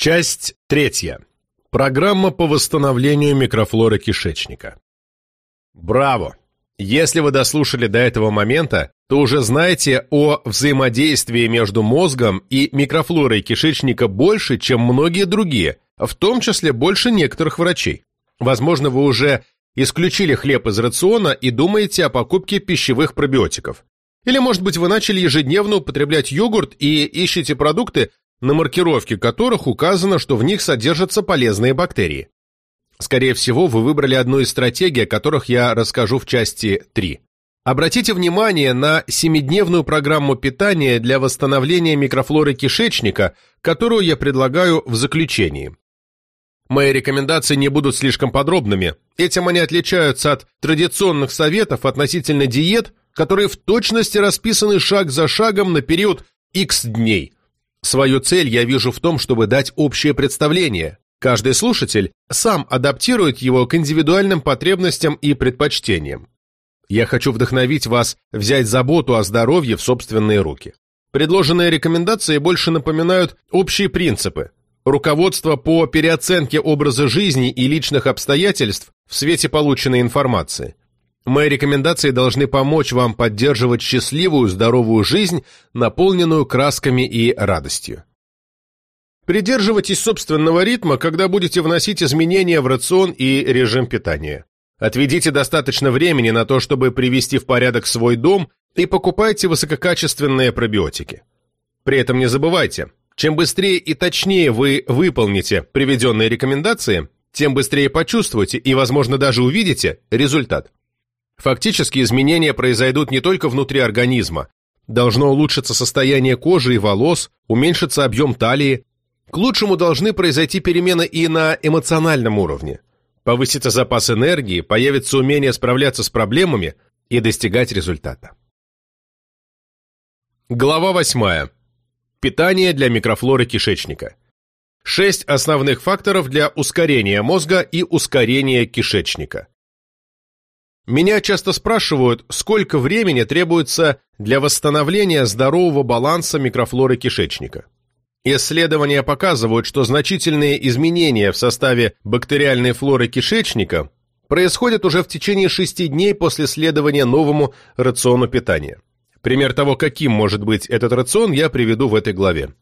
Часть третья. Программа по восстановлению микрофлоры кишечника. Браво! Если вы дослушали до этого момента, то уже знаете о взаимодействии между мозгом и микрофлорой кишечника больше, чем многие другие, в том числе больше некоторых врачей. Возможно, вы уже исключили хлеб из рациона и думаете о покупке пищевых пробиотиков. Или, может быть, вы начали ежедневно употреблять йогурт и ищете продукты, на маркировке которых указано, что в них содержатся полезные бактерии. Скорее всего, вы выбрали одну из стратегий, о которых я расскажу в части 3. Обратите внимание на семидневную программу питания для восстановления микрофлоры кишечника, которую я предлагаю в заключении. Мои рекомендации не будут слишком подробными. Этим они отличаются от традиционных советов относительно диет, которые в точности расписаны шаг за шагом на период X дней – Свою цель я вижу в том, чтобы дать общее представление. Каждый слушатель сам адаптирует его к индивидуальным потребностям и предпочтениям. Я хочу вдохновить вас взять заботу о здоровье в собственные руки. Предложенные рекомендации больше напоминают общие принципы. Руководство по переоценке образа жизни и личных обстоятельств в свете полученной информации. Мои рекомендации должны помочь вам поддерживать счастливую, здоровую жизнь, наполненную красками и радостью. Придерживайтесь собственного ритма, когда будете вносить изменения в рацион и режим питания. Отведите достаточно времени на то, чтобы привести в порядок свой дом и покупайте высококачественные пробиотики. При этом не забывайте, чем быстрее и точнее вы выполните приведенные рекомендации, тем быстрее почувствуете и, возможно, даже увидите результат. Фактически изменения произойдут не только внутри организма. Должно улучшиться состояние кожи и волос, уменьшиться объем талии. К лучшему должны произойти перемены и на эмоциональном уровне. Повысится запас энергии, появится умение справляться с проблемами и достигать результата. Глава 8. Питание для микрофлоры кишечника. Шесть основных факторов для ускорения мозга и ускорения кишечника. Меня часто спрашивают, сколько времени требуется для восстановления здорового баланса микрофлоры кишечника. Исследования показывают, что значительные изменения в составе бактериальной флоры кишечника происходят уже в течение шести дней после следования новому рациону питания. Пример того, каким может быть этот рацион, я приведу в этой главе.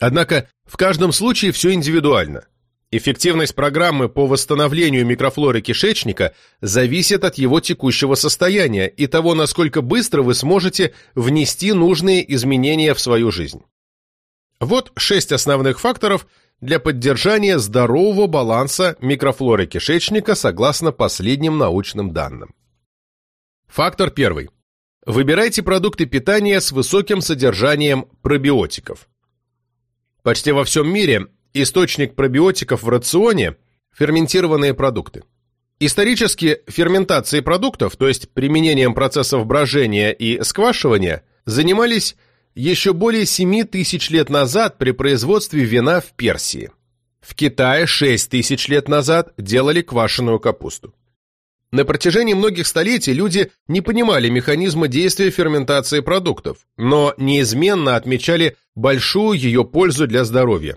Однако в каждом случае все индивидуально – Эффективность программы по восстановлению микрофлоры кишечника зависит от его текущего состояния и того, насколько быстро вы сможете внести нужные изменения в свою жизнь. Вот шесть основных факторов для поддержания здорового баланса микрофлоры кишечника согласно последним научным данным. Фактор первый. Выбирайте продукты питания с высоким содержанием пробиотиков. Почти во всем мире Источник пробиотиков в рационе – ферментированные продукты. Исторически ферментацией продуктов, то есть применением процессов брожения и сквашивания, занимались еще более 7 тысяч лет назад при производстве вина в Персии. В Китае 6 тысяч лет назад делали квашеную капусту. На протяжении многих столетий люди не понимали механизма действия ферментации продуктов, но неизменно отмечали большую ее пользу для здоровья.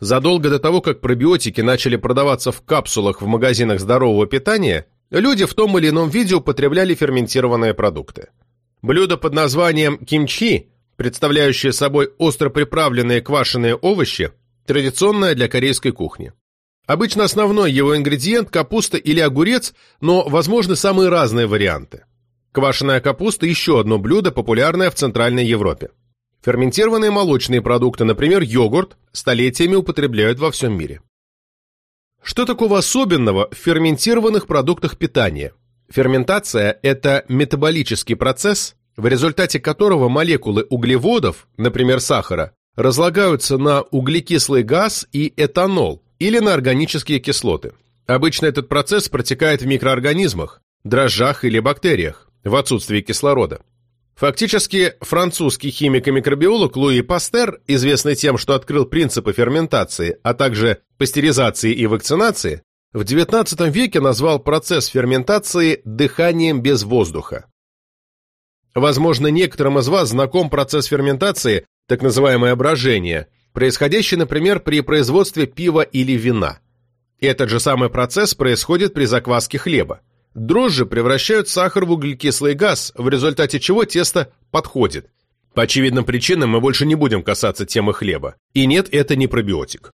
Задолго до того, как пробиотики начали продаваться в капсулах в магазинах здорового питания, люди в том или ином виде употребляли ферментированные продукты. Блюдо под названием кимчи, представляющее собой остро приправленные квашеные овощи, традиционное для корейской кухни. Обычно основной его ингредиент – капуста или огурец, но возможны самые разные варианты. Квашеная капуста – еще одно блюдо, популярное в Центральной Европе. Ферментированные молочные продукты, например, йогурт, столетиями употребляют во всем мире. Что такого особенного в ферментированных продуктах питания? Ферментация – это метаболический процесс, в результате которого молекулы углеводов, например, сахара, разлагаются на углекислый газ и этанол или на органические кислоты. Обычно этот процесс протекает в микроорганизмах, дрожжах или бактериях, в отсутствии кислорода. Фактически, французский химик и микробиолог Луи Пастер, известный тем, что открыл принципы ферментации, а также пастеризации и вакцинации, в XIX веке назвал процесс ферментации дыханием без воздуха. Возможно, некоторым из вас знаком процесс ферментации, так называемое брожение, происходящий, например, при производстве пива или вина. Этот же самый процесс происходит при закваске хлеба. Дрожжи превращают сахар в углекислый газ, в результате чего тесто подходит. По очевидным причинам мы больше не будем касаться темы хлеба. И нет, это не пробиотик.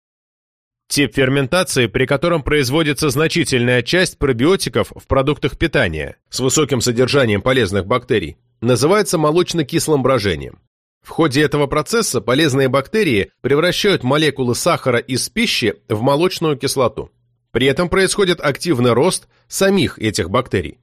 Тип ферментации, при котором производится значительная часть пробиотиков в продуктах питания с высоким содержанием полезных бактерий, называется молочно-кислым брожением. В ходе этого процесса полезные бактерии превращают молекулы сахара из пищи в молочную кислоту. При этом происходит активный рост самих этих бактерий.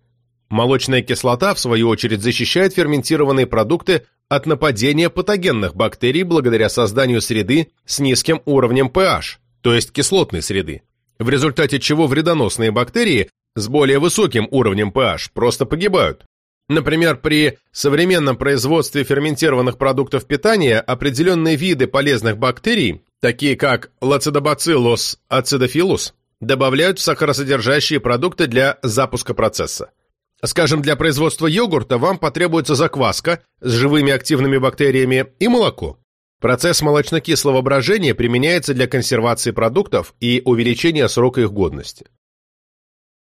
Молочная кислота, в свою очередь, защищает ферментированные продукты от нападения патогенных бактерий благодаря созданию среды с низким уровнем pH, то есть кислотной среды, в результате чего вредоносные бактерии с более высоким уровнем pH просто погибают. Например, при современном производстве ферментированных продуктов питания определенные виды полезных бактерий, такие как Lactobacillus acidophilus, добавляют в сахаросодержащие продукты для запуска процесса. Скажем, для производства йогурта вам потребуется закваска с живыми активными бактериями и молоко. Процесс молочно-кислого брожения применяется для консервации продуктов и увеличения срока их годности.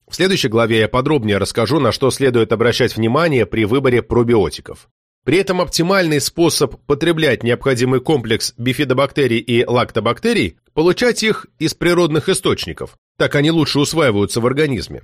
В следующей главе я подробнее расскажу, на что следует обращать внимание при выборе пробиотиков. При этом оптимальный способ потреблять необходимый комплекс бифидобактерий и лактобактерий – получать их из природных источников, так они лучше усваиваются в организме.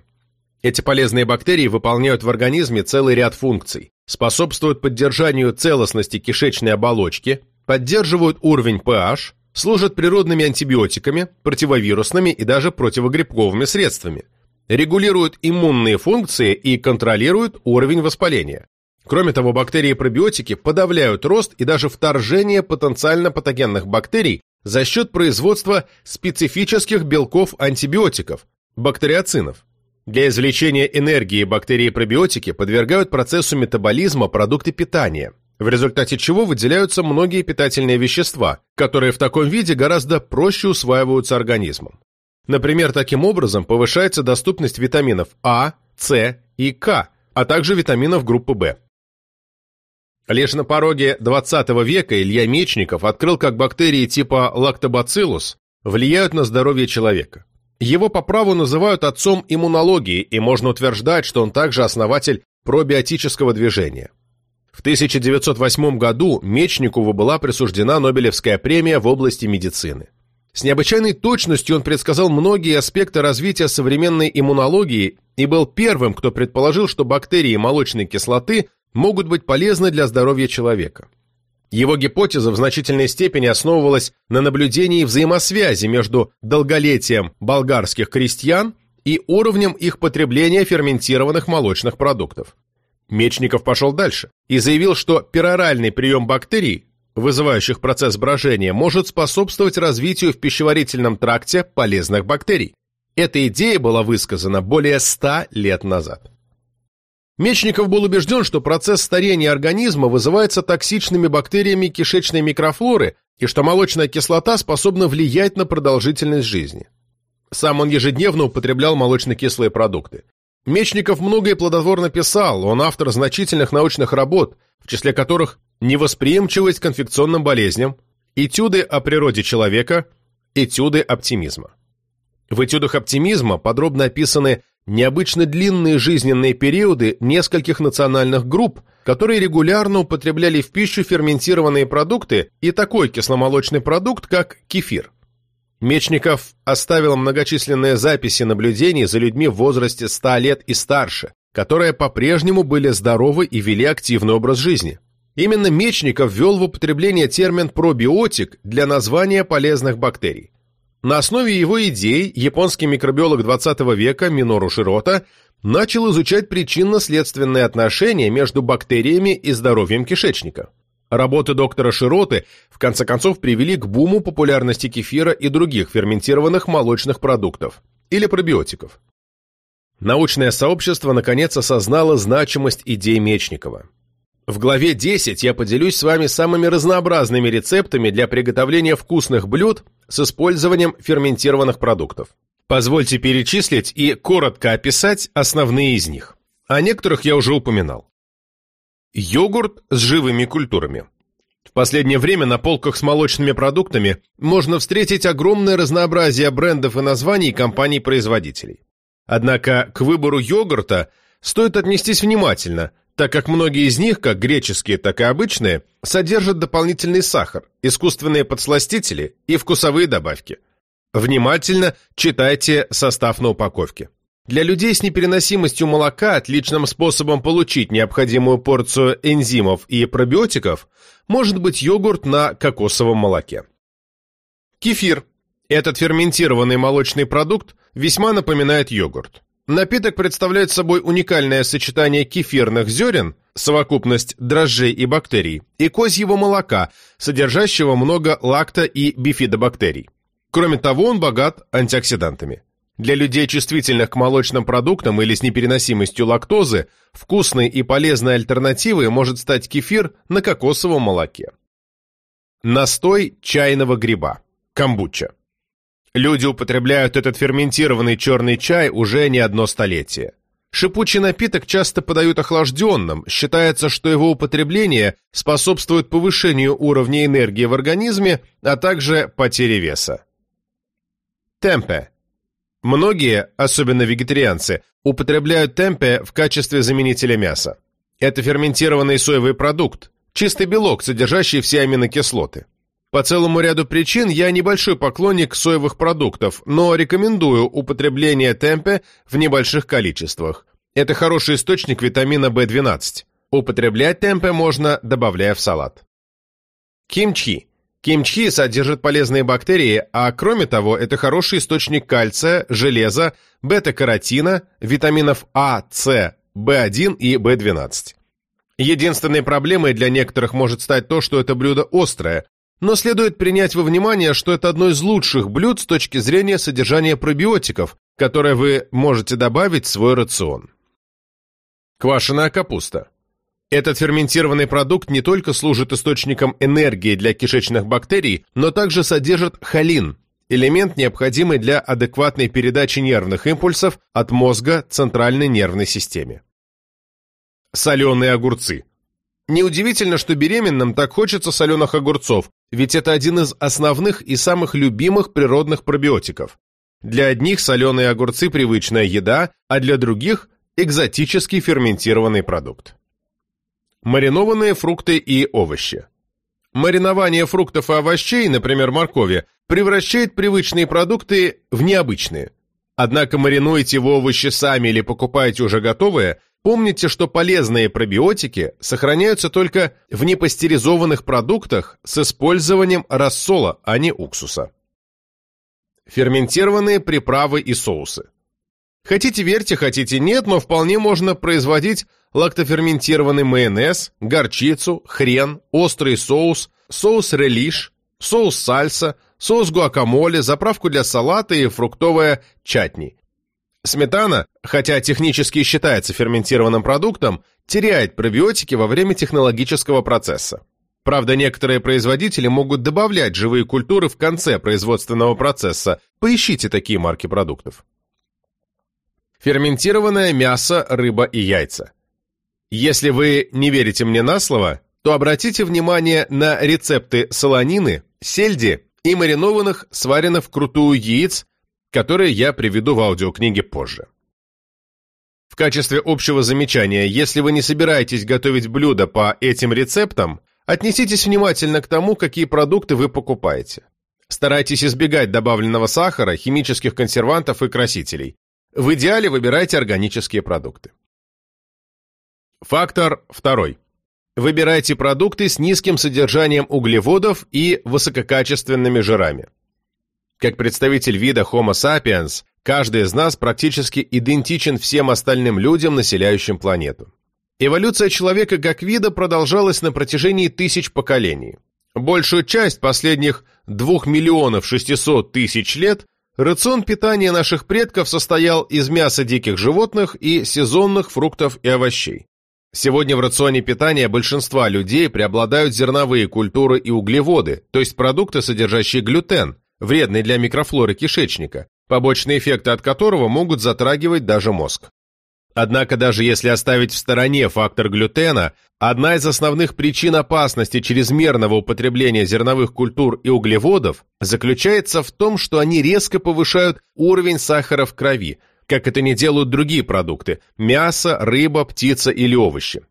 Эти полезные бактерии выполняют в организме целый ряд функций, способствуют поддержанию целостности кишечной оболочки, поддерживают уровень pH, служат природными антибиотиками, противовирусными и даже противогрибковыми средствами – регулируют иммунные функции и контролируют уровень воспаления. Кроме того, бактерии и пробиотики подавляют рост и даже вторжение потенциально патогенных бактерий за счет производства специфических белков-антибиотиков, бактериоцинов. Для извлечения энергии бактерии и пробиотики подвергают процессу метаболизма продукты питания, в результате чего выделяются многие питательные вещества, которые в таком виде гораздо проще усваиваются организмом. Например, таким образом повышается доступность витаминов А, С и К, а также витаминов группы В. Лишь на пороге 20 века Илья Мечников открыл, как бактерии типа лактобациллус влияют на здоровье человека. Его по праву называют отцом иммунологии, и можно утверждать, что он также основатель пробиотического движения. В 1908 году Мечникову была присуждена Нобелевская премия в области медицины. С необычайной точностью он предсказал многие аспекты развития современной иммунологии и был первым, кто предположил, что бактерии молочной кислоты могут быть полезны для здоровья человека. Его гипотеза в значительной степени основывалась на наблюдении взаимосвязи между долголетием болгарских крестьян и уровнем их потребления ферментированных молочных продуктов. Мечников пошел дальше и заявил, что пероральный прием бактерий вызывающих процесс брожения, может способствовать развитию в пищеварительном тракте полезных бактерий. Эта идея была высказана более 100 лет назад. Мечников был убежден, что процесс старения организма вызывается токсичными бактериями кишечной микрофлоры и что молочная кислота способна влиять на продолжительность жизни. Сам он ежедневно употреблял молочно-кислые продукты. Мечников многое плодотворно писал, он автор значительных научных работ, в числе которых невосприимчивость к инфекционным болезням, этюды о природе человека, этюды оптимизма. В этюдах оптимизма подробно описаны необычно длинные жизненные периоды нескольких национальных групп, которые регулярно употребляли в пищу ферментированные продукты и такой кисломолочный продукт, как кефир. Мечников оставил многочисленные записи наблюдений за людьми в возрасте 100 лет и старше, которые по-прежнему были здоровы и вели активный образ жизни. Именно Мечников ввел в употребление термин «пробиотик» для названия полезных бактерий. На основе его идей японский микробиолог 20 века Минору Широта начал изучать причинно-следственные отношения между бактериями и здоровьем кишечника. Работы доктора Широты в конце концов привели к буму популярности кефира и других ферментированных молочных продуктов или пробиотиков. Научное сообщество наконец осознало значимость идей Мечникова. В главе 10 я поделюсь с вами самыми разнообразными рецептами для приготовления вкусных блюд с использованием ферментированных продуктов. Позвольте перечислить и коротко описать основные из них. О некоторых я уже упоминал. Йогурт с живыми культурами. В последнее время на полках с молочными продуктами можно встретить огромное разнообразие брендов и названий компаний-производителей. Однако к выбору йогурта стоит отнестись внимательно, так как многие из них, как греческие, так и обычные, содержат дополнительный сахар, искусственные подсластители и вкусовые добавки. Внимательно читайте состав на упаковке. Для людей с непереносимостью молока отличным способом получить необходимую порцию энзимов и пробиотиков может быть йогурт на кокосовом молоке. Кефир. Этот ферментированный молочный продукт весьма напоминает йогурт. Напиток представляет собой уникальное сочетание кефирных зерен, совокупность дрожжей и бактерий, и козьего молока, содержащего много лакто- и бифидобактерий. Кроме того, он богат антиоксидантами. Для людей, чувствительных к молочным продуктам или с непереносимостью лактозы, вкусной и полезной альтернативой может стать кефир на кокосовом молоке. Настой чайного гриба. Камбуча. Люди употребляют этот ферментированный черный чай уже не одно столетие. Шипучий напиток часто подают охлажденным, считается, что его употребление способствует повышению уровня энергии в организме, а также потере веса. Темпе Многие, особенно вегетарианцы, употребляют темпе в качестве заменителя мяса. Это ферментированный соевый продукт, чистый белок, содержащий все аминокислоты. По целому ряду причин я небольшой поклонник соевых продуктов, но рекомендую употребление темпе в небольших количествах. Это хороший источник витамина В12. Употреблять темпе можно, добавляя в салат. Кимчи Кимчи содержит полезные бактерии, а кроме того, это хороший источник кальция, железа, бета-каротина, витаминов А, С, В1 и В12. Единственной проблемой для некоторых может стать то, что это блюдо острое, но следует принять во внимание, что это одно из лучших блюд с точки зрения содержания пробиотиков, которые вы можете добавить в свой рацион. Квашеная капуста. Этот ферментированный продукт не только служит источником энергии для кишечных бактерий, но также содержит холин, элемент, необходимый для адекватной передачи нервных импульсов от мозга центральной нервной системе. Соленые огурцы. Неудивительно, что беременным так хочется соленых огурцов, ведь это один из основных и самых любимых природных пробиотиков. Для одних соленые огурцы – привычная еда, а для других – экзотический ферментированный продукт. Маринованные фрукты и овощи. Маринование фруктов и овощей, например, моркови, превращает привычные продукты в необычные. Однако маринуете вы овощи сами или покупаете уже готовые, помните, что полезные пробиотики сохраняются только в непастеризованных продуктах с использованием рассола, а не уксуса. Ферментированные приправы и соусы. Хотите верьте, хотите нет, но вполне можно производить лактоферментированный майонез, горчицу, хрен, острый соус, соус релиш, соус сальса, соус гуакамоле, заправку для салата и фруктовое чатни. Сметана, хотя технически считается ферментированным продуктом, теряет пробиотики во время технологического процесса. Правда, некоторые производители могут добавлять живые культуры в конце производственного процесса. Поищите такие марки продуктов. Ферментированное мясо, рыба и яйца. Если вы не верите мне на слово, то обратите внимание на рецепты солонины, сельди и маринованных, сваренных вкрутую яиц, которые я приведу в аудиокниге позже. В качестве общего замечания, если вы не собираетесь готовить блюдо по этим рецептам, отнеситесь внимательно к тому, какие продукты вы покупаете. Старайтесь избегать добавленного сахара, химических консервантов и красителей. В идеале выбирайте органические продукты. Фактор второй. Выбирайте продукты с низким содержанием углеводов и высококачественными жирами. Как представитель вида Homo sapiens, каждый из нас практически идентичен всем остальным людям, населяющим планету. Эволюция человека как вида продолжалась на протяжении тысяч поколений. Большую часть последних 2 миллионов 600 тысяч лет рацион питания наших предков состоял из мяса диких животных и сезонных фруктов и овощей. Сегодня в рационе питания большинства людей преобладают зерновые культуры и углеводы, то есть продукты, содержащие глютен, вредный для микрофлоры кишечника, побочные эффекты от которого могут затрагивать даже мозг. Однако даже если оставить в стороне фактор глютена, одна из основных причин опасности чрезмерного употребления зерновых культур и углеводов заключается в том, что они резко повышают уровень сахара в крови, как это не делают другие продукты – мясо, рыба, птица или овощи.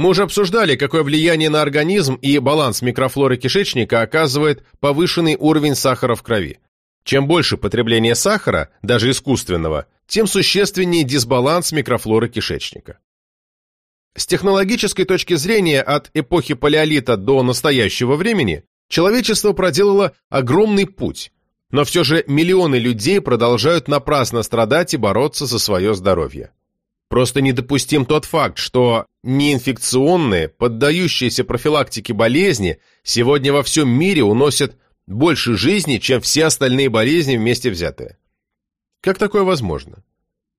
Мы уже обсуждали, какое влияние на организм и баланс микрофлоры кишечника оказывает повышенный уровень сахара в крови. Чем больше потребление сахара, даже искусственного, тем существеннее дисбаланс микрофлоры кишечника. С технологической точки зрения от эпохи палеолита до настоящего времени человечество проделало огромный путь, но все же миллионы людей продолжают напрасно страдать и бороться за свое здоровье. Просто недопустим тот факт, что неинфекционные, поддающиеся профилактике болезни сегодня во всем мире уносят больше жизни, чем все остальные болезни вместе взятые. Как такое возможно?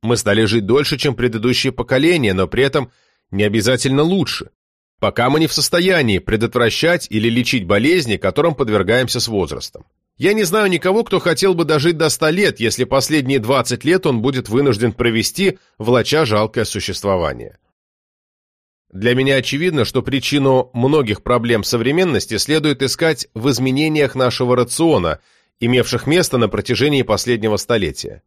Мы стали жить дольше, чем предыдущие поколения, но при этом не обязательно лучше, пока мы не в состоянии предотвращать или лечить болезни, которым подвергаемся с возрастом. Я не знаю никого, кто хотел бы дожить до 100 лет, если последние 20 лет он будет вынужден провести, влача жалкое существование. Для меня очевидно, что причину многих проблем современности следует искать в изменениях нашего рациона, имевших место на протяжении последнего столетия.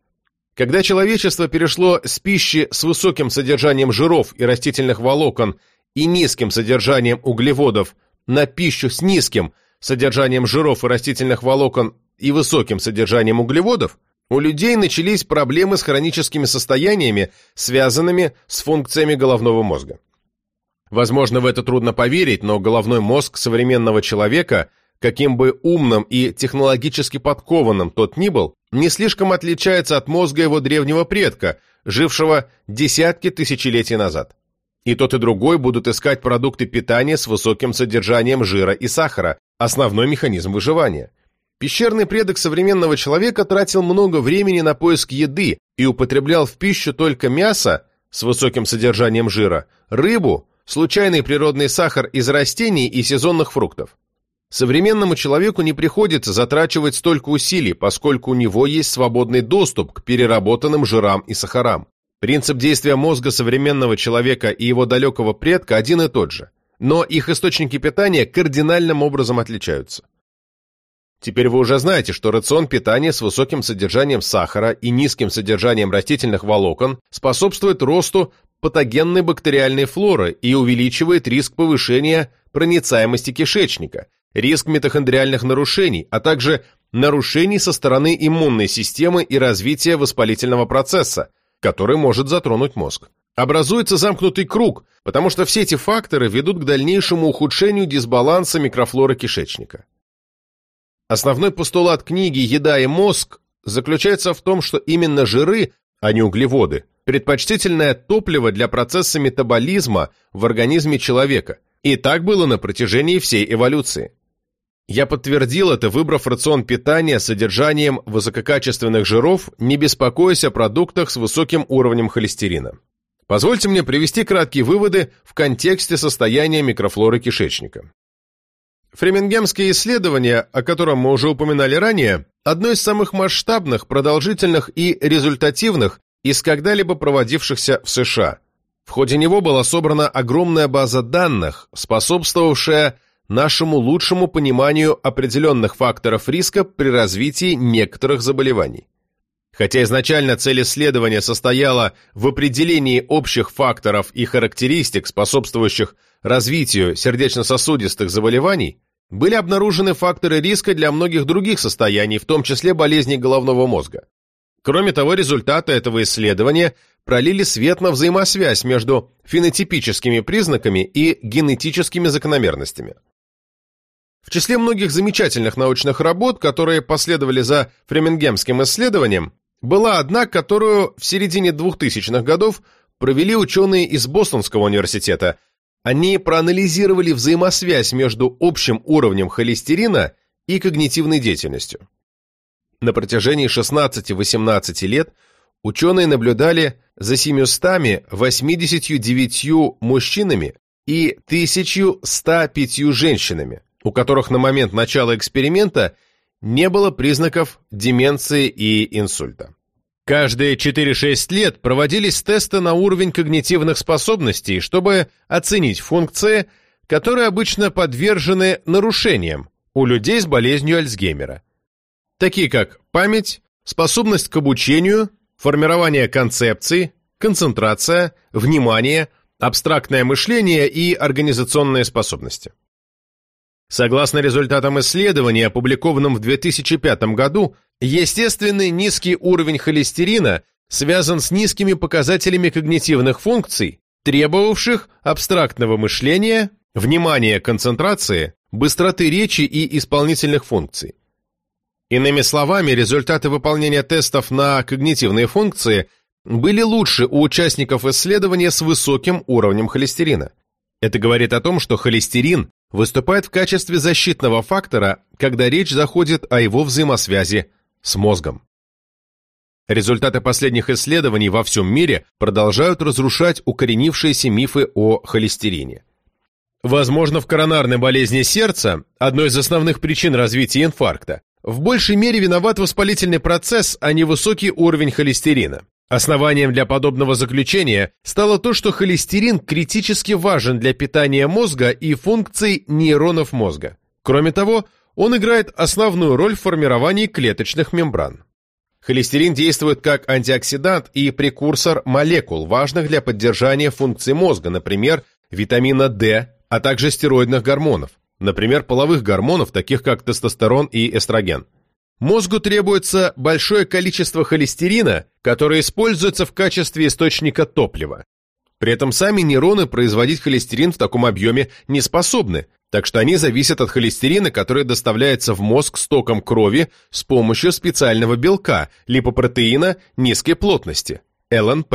Когда человечество перешло с пищи с высоким содержанием жиров и растительных волокон и низким содержанием углеводов на пищу с низким содержанием жиров и растительных волокон и высоким содержанием углеводов, у людей начались проблемы с хроническими состояниями, связанными с функциями головного мозга. Возможно, в это трудно поверить, но головной мозг современного человека, каким бы умным и технологически подкованным тот ни был, не слишком отличается от мозга его древнего предка, жившего десятки тысячелетий назад. И тот и другой будут искать продукты питания с высоким содержанием жира и сахара, основной механизм выживания. Пещерный предок современного человека тратил много времени на поиск еды и употреблял в пищу только мясо с высоким содержанием жира, рыбу, случайный природный сахар из растений и сезонных фруктов. Современному человеку не приходится затрачивать столько усилий, поскольку у него есть свободный доступ к переработанным жирам и сахарам. Принцип действия мозга современного человека и его далекого предка один и тот же, но их источники питания кардинальным образом отличаются. Теперь вы уже знаете, что рацион питания с высоким содержанием сахара и низким содержанием растительных волокон способствует росту патогенной бактериальной флоры и увеличивает риск повышения проницаемости кишечника, риск митохондриальных нарушений, а также нарушений со стороны иммунной системы и развития воспалительного процесса, который может затронуть мозг. Образуется замкнутый круг, потому что все эти факторы ведут к дальнейшему ухудшению дисбаланса микрофлоры кишечника. Основной постулат книги «Еда и мозг» заключается в том, что именно жиры, а не углеводы, предпочтительное топливо для процесса метаболизма в организме человека, и так было на протяжении всей эволюции. Я подтвердил это, выбрав рацион питания с содержанием высококачественных жиров, не беспокоясь о продуктах с высоким уровнем холестерина. Позвольте мне привести краткие выводы в контексте состояния микрофлоры кишечника. Фремингемские исследования, о котором мы уже упоминали ранее, одно из самых масштабных, продолжительных и результативных из когда-либо проводившихся в США. В ходе него была собрана огромная база данных, способствовавшая нашему лучшему пониманию определенных факторов риска при развитии некоторых заболеваний. Хотя изначально цель исследования состояла в определении общих факторов и характеристик, способствующих развитию сердечно-сосудистых заболеваний, были обнаружены факторы риска для многих других состояний, в том числе болезней головного мозга. Кроме того, результаты этого исследования пролили свет на взаимосвязь между фенотипическими признаками и генетическими закономерностных. В числе многих замечательных научных работ, которые последовали за фремингемским исследованием, была одна, которую в середине 2000-х годов провели ученые из Бостонского университета. Они проанализировали взаимосвязь между общим уровнем холестерина и когнитивной деятельностью. На протяжении 16-18 лет ученые наблюдали за 789 мужчинами и 1105 женщинами, у которых на момент начала эксперимента не было признаков деменции и инсульта. Каждые 4-6 лет проводились тесты на уровень когнитивных способностей, чтобы оценить функции, которые обычно подвержены нарушениям у людей с болезнью Альцгеймера, такие как память, способность к обучению, формирование концепций, концентрация, внимание, абстрактное мышление и организационные способности. Согласно результатам исследования, опубликованным в 2005 году, естественный низкий уровень холестерина связан с низкими показателями когнитивных функций, требовавших абстрактного мышления, внимания, концентрации, быстроты речи и исполнительных функций. Иными словами, результаты выполнения тестов на когнитивные функции были лучше у участников исследования с высоким уровнем холестерина. Это говорит о том, что холестерин выступает в качестве защитного фактора, когда речь заходит о его взаимосвязи с мозгом. Результаты последних исследований во всем мире продолжают разрушать укоренившиеся мифы о холестерине. Возможно, в коронарной болезни сердца, одной из основных причин развития инфаркта, в большей мере виноват воспалительный процесс, а не высокий уровень холестерина. Основанием для подобного заключения стало то, что холестерин критически важен для питания мозга и функций нейронов мозга. Кроме того, он играет основную роль в формировании клеточных мембран. Холестерин действует как антиоксидант и прекурсор молекул, важных для поддержания функций мозга, например, витамина D, а также стероидных гормонов, например, половых гормонов, таких как тестостерон и эстроген. Мозгу требуется большое количество холестерина, которое используется в качестве источника топлива. При этом сами нейроны производить холестерин в таком объеме не способны, так что они зависят от холестерина, который доставляется в мозг с током крови с помощью специального белка, липопротеина низкой плотности, ЛНП.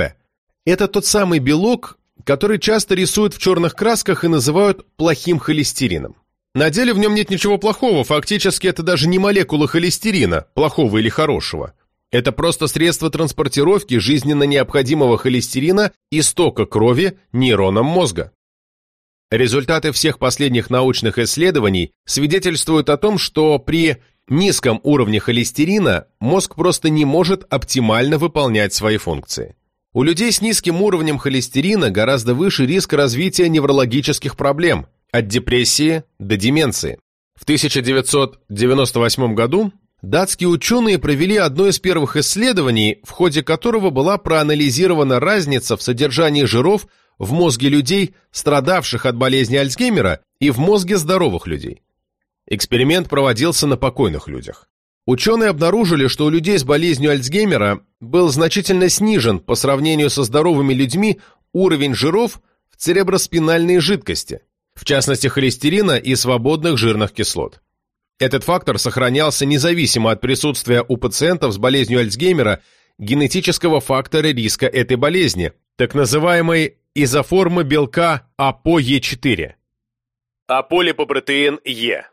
Это тот самый белок, который часто рисуют в черных красках и называют плохим холестерином. На деле в нем нет ничего плохого, фактически это даже не молекула холестерина, плохого или хорошего. Это просто средство транспортировки жизненно необходимого холестерина из тока крови нейронам мозга. Результаты всех последних научных исследований свидетельствуют о том, что при низком уровне холестерина мозг просто не может оптимально выполнять свои функции. У людей с низким уровнем холестерина гораздо выше риск развития неврологических проблем – от депрессии до деменции. В 1998 году датские ученые провели одно из первых исследований, в ходе которого была проанализирована разница в содержании жиров в мозге людей, страдавших от болезни Альцгеймера, и в мозге здоровых людей. Эксперимент проводился на покойных людях. Ученые обнаружили, что у людей с болезнью Альцгеймера был значительно снижен по сравнению со здоровыми людьми уровень жиров в цереброспинальной жидкости, в частности холестерина и свободных жирных кислот. Этот фактор сохранялся независимо от присутствия у пациентов с болезнью Альцгеймера генетического фактора риска этой болезни, так называемой изоформы белка АПОЕ4. Аполипопротеин Е.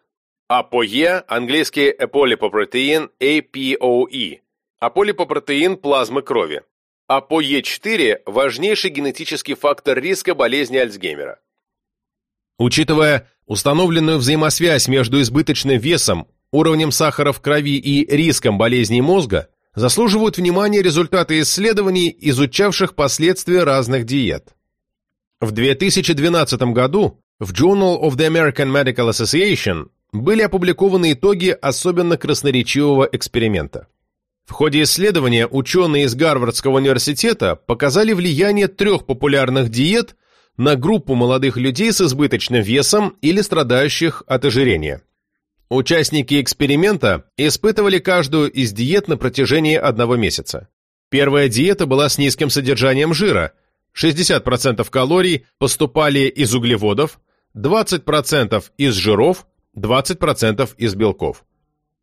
АПОЕ, английский аполипопротеин APOE. Аполипопротеин плазмы крови. АПОЕ4 – важнейший генетический фактор риска болезни Альцгеймера. Учитывая установленную взаимосвязь между избыточным весом, уровнем сахара в крови и риском болезней мозга, заслуживают внимания результаты исследований, изучавших последствия разных диет. В 2012 году в Journal of the American Medical Association были опубликованы итоги особенно красноречивого эксперимента. В ходе исследования ученые из Гарвардского университета показали влияние трех популярных диет на группу молодых людей с избыточным весом или страдающих от ожирения. Участники эксперимента испытывали каждую из диет на протяжении одного месяца. Первая диета была с низким содержанием жира. 60% калорий поступали из углеводов, 20% из жиров, 20% из белков.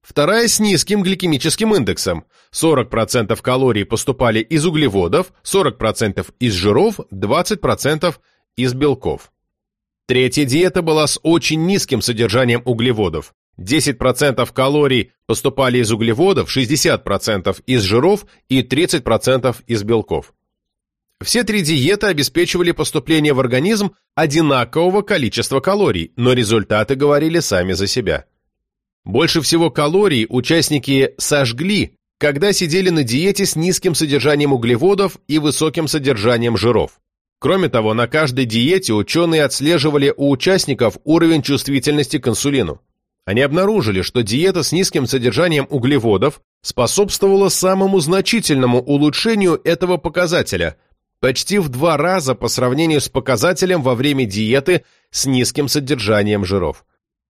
Вторая с низким гликемическим индексом. 40% калорий поступали из углеводов, 40% из жиров, 20% из белков. Третья диета была с очень низким содержанием углеводов. 10% калорий поступали из углеводов, 60% из жиров и 30% из белков. Все три диеты обеспечивали поступление в организм одинакового количества калорий, но результаты говорили сами за себя. Больше всего калорий участники сожгли, когда сидели на диете с низким содержанием углеводов и высоким содержанием жиров. Кроме того, на каждой диете ученые отслеживали у участников уровень чувствительности к инсулину. Они обнаружили, что диета с низким содержанием углеводов способствовала самому значительному улучшению этого показателя, почти в два раза по сравнению с показателем во время диеты с низким содержанием жиров.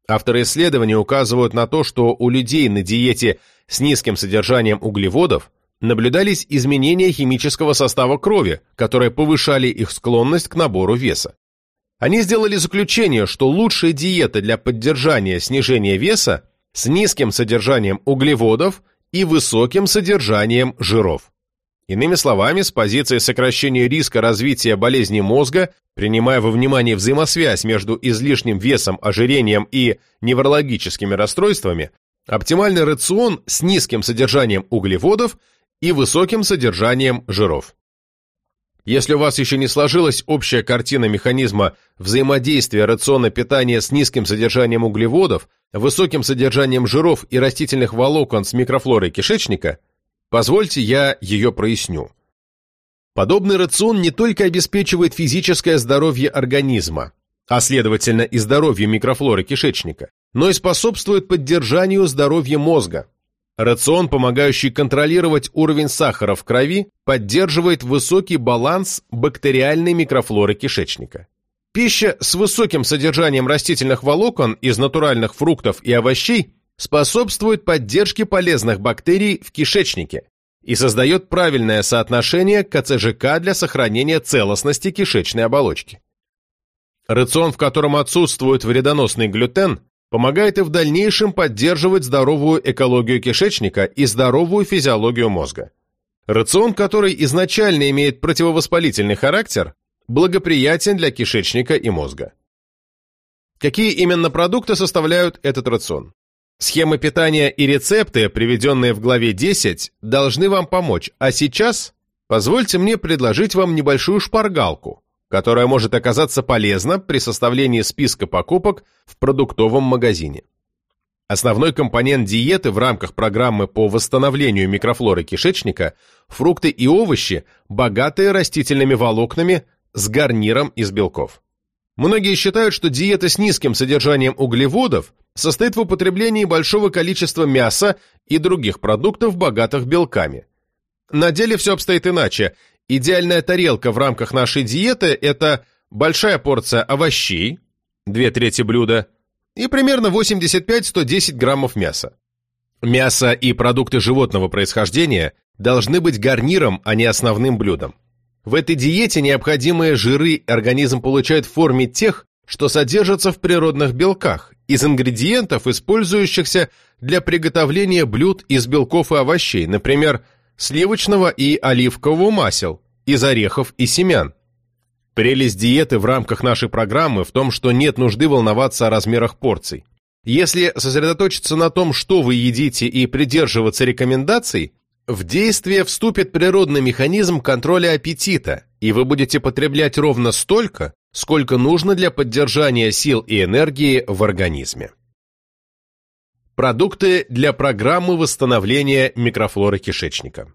Авторы исследования указывают на то, что у людей на диете с низким содержанием углеводов наблюдались изменения химического состава крови, которые повышали их склонность к набору веса. Они сделали заключение, что лучшая диета для поддержания снижения веса с низким содержанием углеводов и высоким содержанием жиров. Иными словами, с позиции сокращения риска развития болезни мозга, принимая во внимание взаимосвязь между излишним весом, ожирением и неврологическими расстройствами, оптимальный рацион с низким содержанием углеводов и высоким содержанием жиров. Если у вас еще не сложилась общая картина механизма взаимодействия рациона питания с низким содержанием углеводов, высоким содержанием жиров и растительных волокон с микрофлорой кишечника, позвольте я ее проясню. Подобный рацион не только обеспечивает физическое здоровье организма, а следовательно и здоровье микрофлоры кишечника, но и способствует поддержанию здоровья мозга, Рацион, помогающий контролировать уровень сахара в крови, поддерживает высокий баланс бактериальной микрофлоры кишечника. Пища с высоким содержанием растительных волокон из натуральных фруктов и овощей способствует поддержке полезных бактерий в кишечнике и создает правильное соотношение КЦЖК для сохранения целостности кишечной оболочки. Рацион, в котором отсутствует вредоносный глютен, помогает и в дальнейшем поддерживать здоровую экологию кишечника и здоровую физиологию мозга. Рацион, который изначально имеет противовоспалительный характер, благоприятен для кишечника и мозга. Какие именно продукты составляют этот рацион? Схемы питания и рецепты, приведенные в главе 10, должны вам помочь, а сейчас позвольте мне предложить вам небольшую шпаргалку, которая может оказаться полезна при составлении списка покупок в продуктовом магазине. Основной компонент диеты в рамках программы по восстановлению микрофлоры кишечника – фрукты и овощи, богатые растительными волокнами с гарниром из белков. Многие считают, что диета с низким содержанием углеводов состоит в употреблении большого количества мяса и других продуктов, богатых белками. На деле все обстоит иначе, Идеальная тарелка в рамках нашей диеты – это большая порция овощей, две трети блюда, и примерно 85-110 граммов мяса. Мясо и продукты животного происхождения должны быть гарниром, а не основным блюдом. В этой диете необходимые жиры организм получает в форме тех, что содержатся в природных белках, из ингредиентов, использующихся для приготовления блюд из белков и овощей, например, сливочного и оливкового масел, из орехов и семян. Прелесть диеты в рамках нашей программы в том, что нет нужды волноваться о размерах порций. Если сосредоточиться на том, что вы едите и придерживаться рекомендаций, в действие вступит природный механизм контроля аппетита, и вы будете потреблять ровно столько, сколько нужно для поддержания сил и энергии в организме. Продукты для программы восстановления микрофлоры кишечника.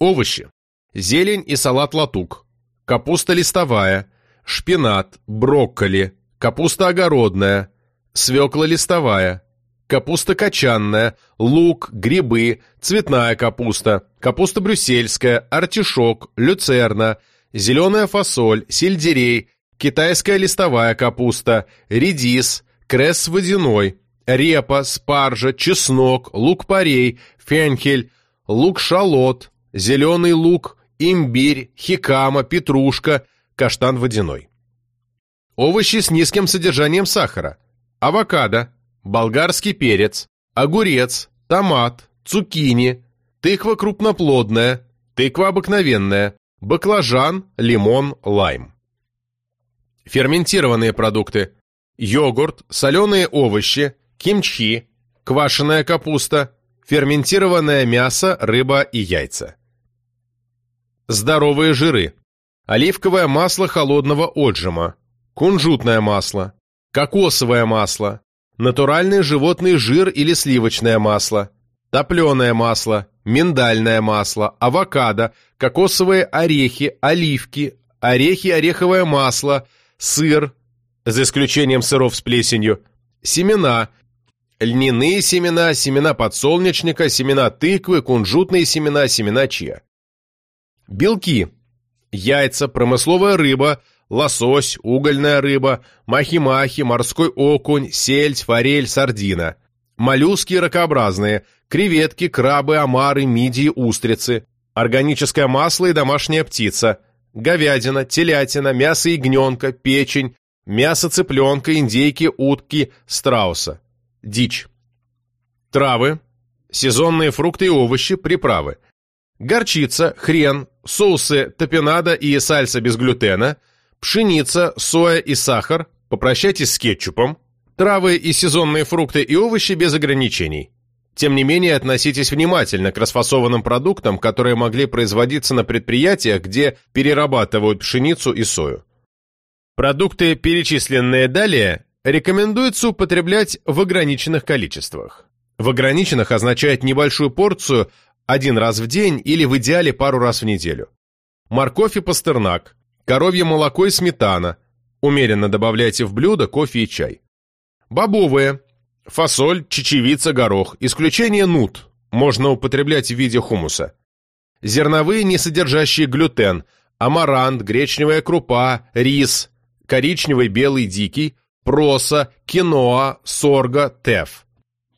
Овощи. Зелень и салат-латук. Капуста листовая. Шпинат, брокколи. Капуста огородная. Свекла листовая. Капуста качанная. Лук, грибы. Цветная капуста. Капуста брюссельская. Артишок. Люцерна. Зеленая фасоль. Сельдерей. Китайская листовая капуста. Редис. Кресс водяной репа, спаржа, чеснок, лук-порей, фенхель, лук-шалот, зеленый лук, имбирь, хикама, петрушка, каштан водяной. Овощи с низким содержанием сахара. Авокадо, болгарский перец, огурец, томат, цукини, тыква крупноплодная, тыква обыкновенная, баклажан, лимон, лайм. Ферментированные продукты. Йогурт, соленые овощи, кимчи, квашеная капуста, ферментированное мясо, рыба и яйца. Здоровые жиры. Оливковое масло холодного отжима, кунжутное масло, кокосовое масло, натуральный животный жир или сливочное масло, топленое масло, миндальное масло, авокадо, кокосовые орехи, оливки, орехи, ореховое масло, сыр, за исключением сыров с плесенью, семена, льняные семена, семена подсолнечника, семена тыквы, кунжутные семена, семена чия. Белки. Яйца, промысловая рыба, лосось, угольная рыба, махи-махи, морской окунь, сельдь, форель, сардина. Моллюски ракообразные, креветки, крабы, омары, мидии, устрицы. Органическое масло и домашняя птица. Говядина, телятина, мясо ягненка, печень, мясо цыпленка, индейки, утки, страуса. Дичь. Травы, сезонные фрукты и овощи, приправы. Горчица, хрен, соусы топинада и сальса без глютена – пшеница, соя и сахар, попрощайтесь с кетчупом, травы и сезонные фрукты и овощи без ограничений. Тем не менее, относитесь внимательно к расфасованным продуктам, которые могли производиться на предприятиях, где перерабатывают пшеницу и сою. Продукты, перечисленные далее, рекомендуется употреблять в ограниченных количествах. В ограниченных означает небольшую порцию один раз в день или в идеале пару раз в неделю. Морковь и пастернак, коровье молоко и сметана. Умеренно добавляйте в блюдо кофе и чай. Бобовые. Фасоль, чечевица, горох. Исключение нут. Можно употреблять в виде хумуса. Зерновые, не содержащие глютен. Амарант, гречневая крупа, рис, коричневый, белый, дикий, проса, киноа, сорга, теф.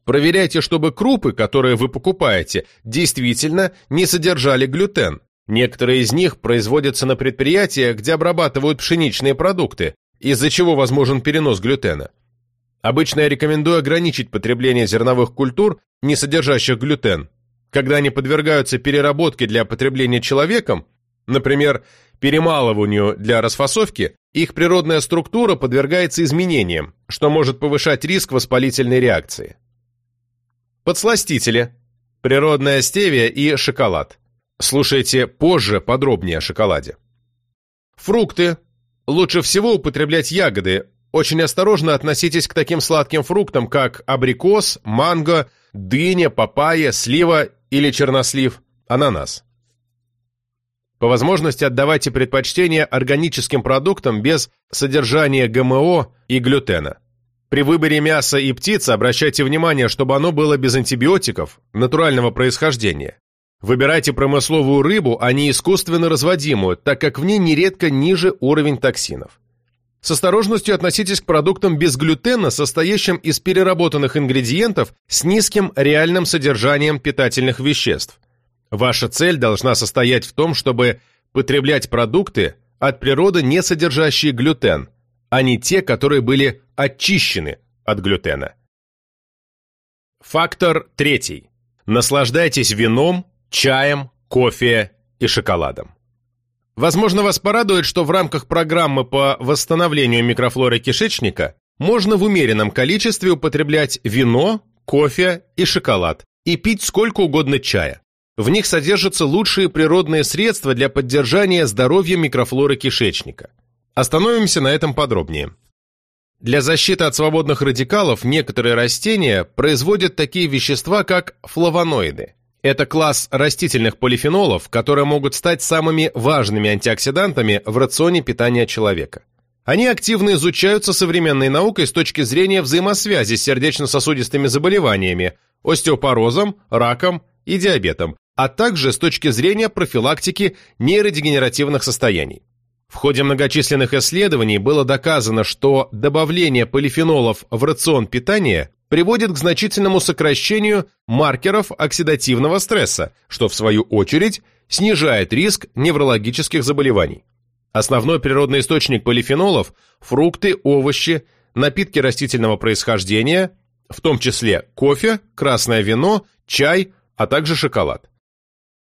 Проверяйте, чтобы крупы, которые вы покупаете, действительно не содержали глютен. Некоторые из них производятся на предприятиях, где обрабатывают пшеничные продукты, из-за чего возможен перенос глютена. Обычно я рекомендую ограничить потребление зерновых культур, не содержащих глютен. Когда они подвергаются переработке для потребления человеком, например, перемалыванию для расфасовки, их природная структура подвергается изменениям, что может повышать риск воспалительной реакции. Подсластители. Природная стевия и шоколад. Слушайте позже подробнее о шоколаде. Фрукты. Лучше всего употреблять ягоды. Очень осторожно относитесь к таким сладким фруктам, как абрикос, манго, дыня, папайя, слива или чернослив, ананас. По возможности отдавайте предпочтение органическим продуктам без содержания ГМО и глютена. При выборе мяса и птицы обращайте внимание, чтобы оно было без антибиотиков, натурального происхождения. Выбирайте промысловую рыбу, а не искусственно разводимую, так как в ней нередко ниже уровень токсинов. С осторожностью относитесь к продуктам без глютена, состоящим из переработанных ингредиентов с низким реальным содержанием питательных веществ. Ваша цель должна состоять в том, чтобы потреблять продукты от природы, не содержащие глютен, а не те, которые были очищены от глютена. Фактор третий. Наслаждайтесь вином, чаем, кофе и шоколадом. Возможно, вас порадует, что в рамках программы по восстановлению микрофлоры кишечника можно в умеренном количестве употреблять вино, кофе и шоколад и пить сколько угодно чая. В них содержатся лучшие природные средства для поддержания здоровья микрофлоры кишечника. Остановимся на этом подробнее. Для защиты от свободных радикалов некоторые растения производят такие вещества, как флавоноиды. Это класс растительных полифенолов, которые могут стать самыми важными антиоксидантами в рационе питания человека. Они активно изучаются современной наукой с точки зрения взаимосвязи с сердечно-сосудистыми заболеваниями, остеопорозом, раком и диабетом, а также с точки зрения профилактики нейродегенеративных состояний. В ходе многочисленных исследований было доказано, что добавление полифенолов в рацион питания приводит к значительному сокращению маркеров оксидативного стресса, что в свою очередь снижает риск неврологических заболеваний. Основной природный источник полифенолов – фрукты, овощи, напитки растительного происхождения, в том числе кофе, красное вино, чай, а также шоколад.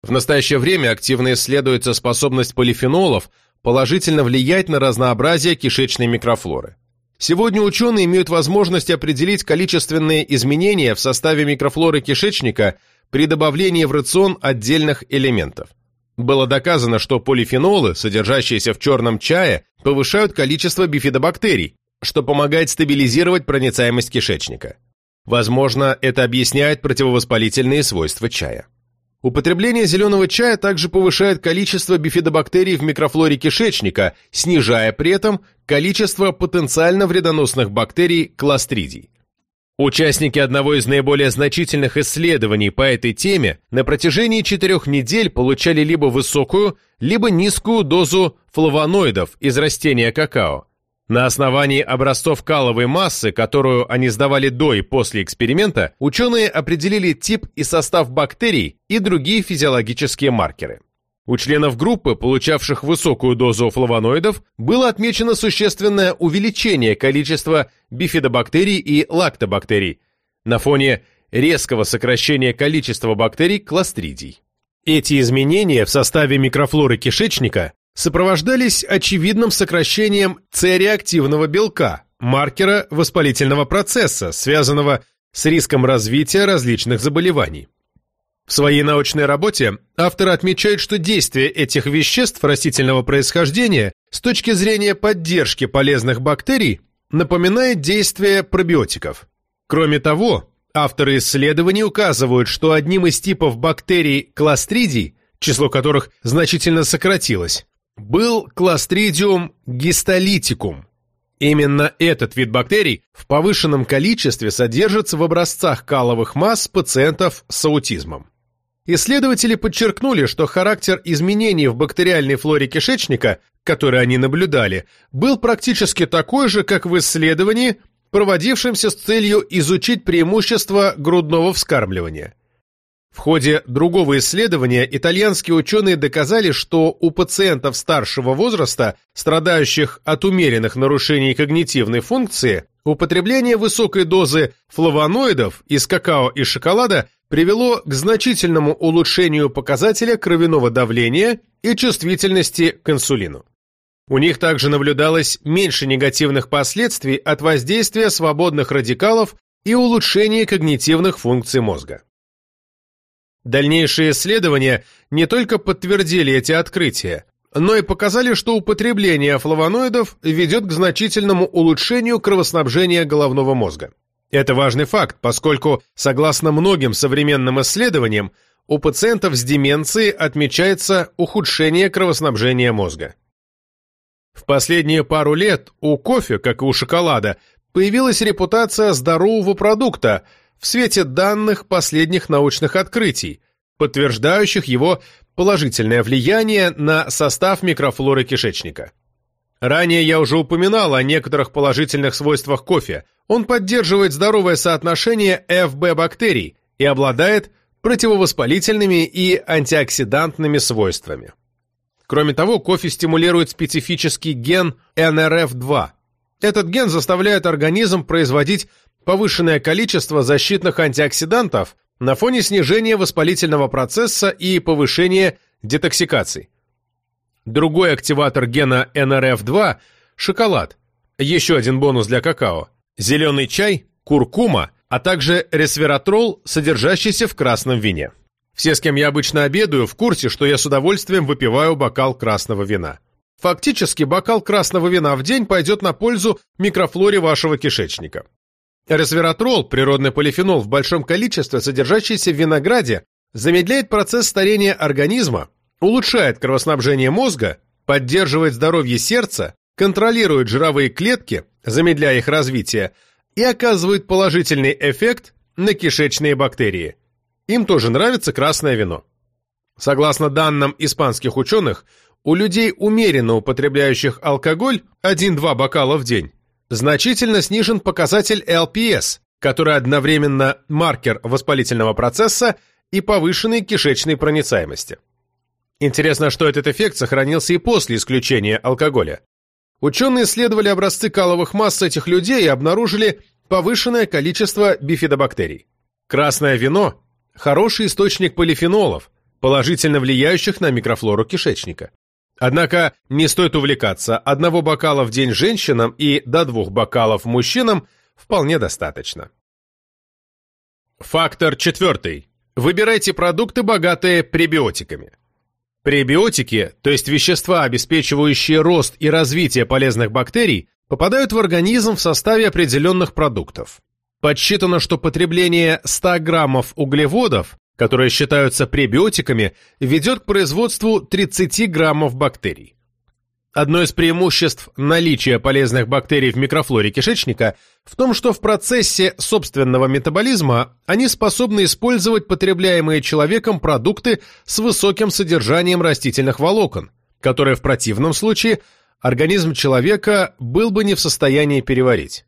В настоящее время активно исследуется способность полифенолов положительно влиять на разнообразие кишечной микрофлоры. Сегодня ученые имеют возможность определить количественные изменения в составе микрофлоры кишечника при добавлении в рацион отдельных элементов. Было доказано, что полифенолы, содержащиеся в черном чае, повышают количество бифидобактерий, что помогает стабилизировать проницаемость кишечника. Возможно, это объясняет противовоспалительные свойства чая. Употребление зеленого чая также повышает количество бифидобактерий в микрофлоре кишечника, снижая при этом количество потенциально вредоносных бактерий кластридий. Участники одного из наиболее значительных исследований по этой теме на протяжении четырех недель получали либо высокую, либо низкую дозу флавоноидов из растения какао, на основании образцов каловой массы, которую они сдавали до и после эксперимента, ученые определили тип и состав бактерий и другие физиологические маркеры. У членов группы, получавших высокую дозу флавоноидов, было отмечено существенное увеличение количества бифидобактерий и лактобактерий на фоне резкого сокращения количества бактерий кластридий. Эти изменения в составе микрофлоры кишечника сопровождались очевидным сокращением С-реактивного белка, маркера воспалительного процесса, связанного с риском развития различных заболеваний. В своей научной работе авторы отмечают, что действие этих веществ растительного происхождения с точки зрения поддержки полезных бактерий напоминает действие пробиотиков. Кроме того, авторы исследований указывают, что одним из типов бактерий кластридий, число которых значительно сократилось, был Clostridium гистолитикум. Именно этот вид бактерий в повышенном количестве содержится в образцах каловых масс пациентов с аутизмом. Исследователи подчеркнули, что характер изменений в бактериальной флоре кишечника, который они наблюдали, был практически такой же, как в исследовании, проводившемся с целью изучить преимущества грудного вскармливания. В ходе другого исследования итальянские ученые доказали, что у пациентов старшего возраста, страдающих от умеренных нарушений когнитивной функции, употребление высокой дозы флавоноидов из какао и шоколада привело к значительному улучшению показателя кровяного давления и чувствительности к инсулину. У них также наблюдалось меньше негативных последствий от воздействия свободных радикалов и улучшения когнитивных функций мозга. Дальнейшие исследования не только подтвердили эти открытия, но и показали, что употребление флавоноидов ведет к значительному улучшению кровоснабжения головного мозга. Это важный факт, поскольку, согласно многим современным исследованиям, у пациентов с деменцией отмечается ухудшение кровоснабжения мозга. В последние пару лет у кофе, как и у шоколада, появилась репутация здорового продукта – в свете данных последних научных открытий, подтверждающих его положительное влияние на состав микрофлоры кишечника. Ранее я уже упоминал о некоторых положительных свойствах кофе. Он поддерживает здоровое соотношение FB бактерий и обладает противовоспалительными и антиоксидантными свойствами. Кроме того, кофе стимулирует специфический ген NRF2. Этот ген заставляет организм производить повышенное количество защитных антиоксидантов на фоне снижения воспалительного процесса и повышения детоксикации. Другой активатор гена NRF2 – шоколад, еще один бонус для какао, зеленый чай, куркума, а также ресвератрол, содержащийся в красном вине. Все, с кем я обычно обедаю, в курсе, что я с удовольствием выпиваю бокал красного вина. Фактически, бокал красного вина в день пойдет на пользу микрофлоре вашего кишечника. Resveratrol, природный полифенол в большом количестве, содержащийся в винограде, замедляет процесс старения организма, улучшает кровоснабжение мозга, поддерживает здоровье сердца, контролирует жировые клетки, замедляя их развитие, и оказывает положительный эффект на кишечные бактерии. Им тоже нравится красное вино. Согласно данным испанских ученых, у людей, умеренно употребляющих алкоголь, 1-2 бокала в день, значительно снижен показатель LPS, который одновременно маркер воспалительного процесса и повышенной кишечной проницаемости. Интересно, что этот эффект сохранился и после исключения алкоголя. Ученые исследовали образцы каловых масс этих людей и обнаружили повышенное количество бифидобактерий. Красное вино – хороший источник полифенолов, положительно влияющих на микрофлору кишечника. Однако не стоит увлекаться, одного бокала в день женщинам и до двух бокалов мужчинам вполне достаточно. Фактор четвертый. Выбирайте продукты, богатые пребиотиками. Пребиотики, то есть вещества, обеспечивающие рост и развитие полезных бактерий, попадают в организм в составе определенных продуктов. Подсчитано, что потребление 100 граммов углеводов которые считаются пребиотиками, ведет к производству 30 граммов бактерий. Одно из преимуществ наличия полезных бактерий в микрофлоре кишечника в том, что в процессе собственного метаболизма они способны использовать потребляемые человеком продукты с высоким содержанием растительных волокон, которые в противном случае организм человека был бы не в состоянии переварить.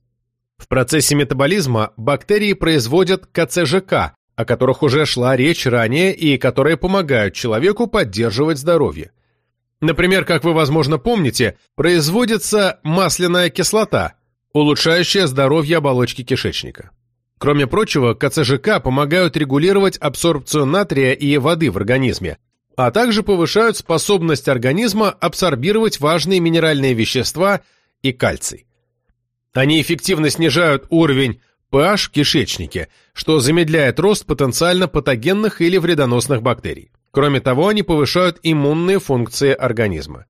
В процессе метаболизма бактерии производят КЦЖК, о которых уже шла речь ранее и которые помогают человеку поддерживать здоровье. Например, как вы, возможно, помните, производится масляная кислота, улучшающая здоровье оболочки кишечника. Кроме прочего, КЦЖК помогают регулировать абсорбцию натрия и воды в организме, а также повышают способность организма абсорбировать важные минеральные вещества и кальций. Они эффективно снижают уровень pH в кишечнике, что замедляет рост потенциально патогенных или вредоносных бактерий. Кроме того, они повышают иммунные функции организма.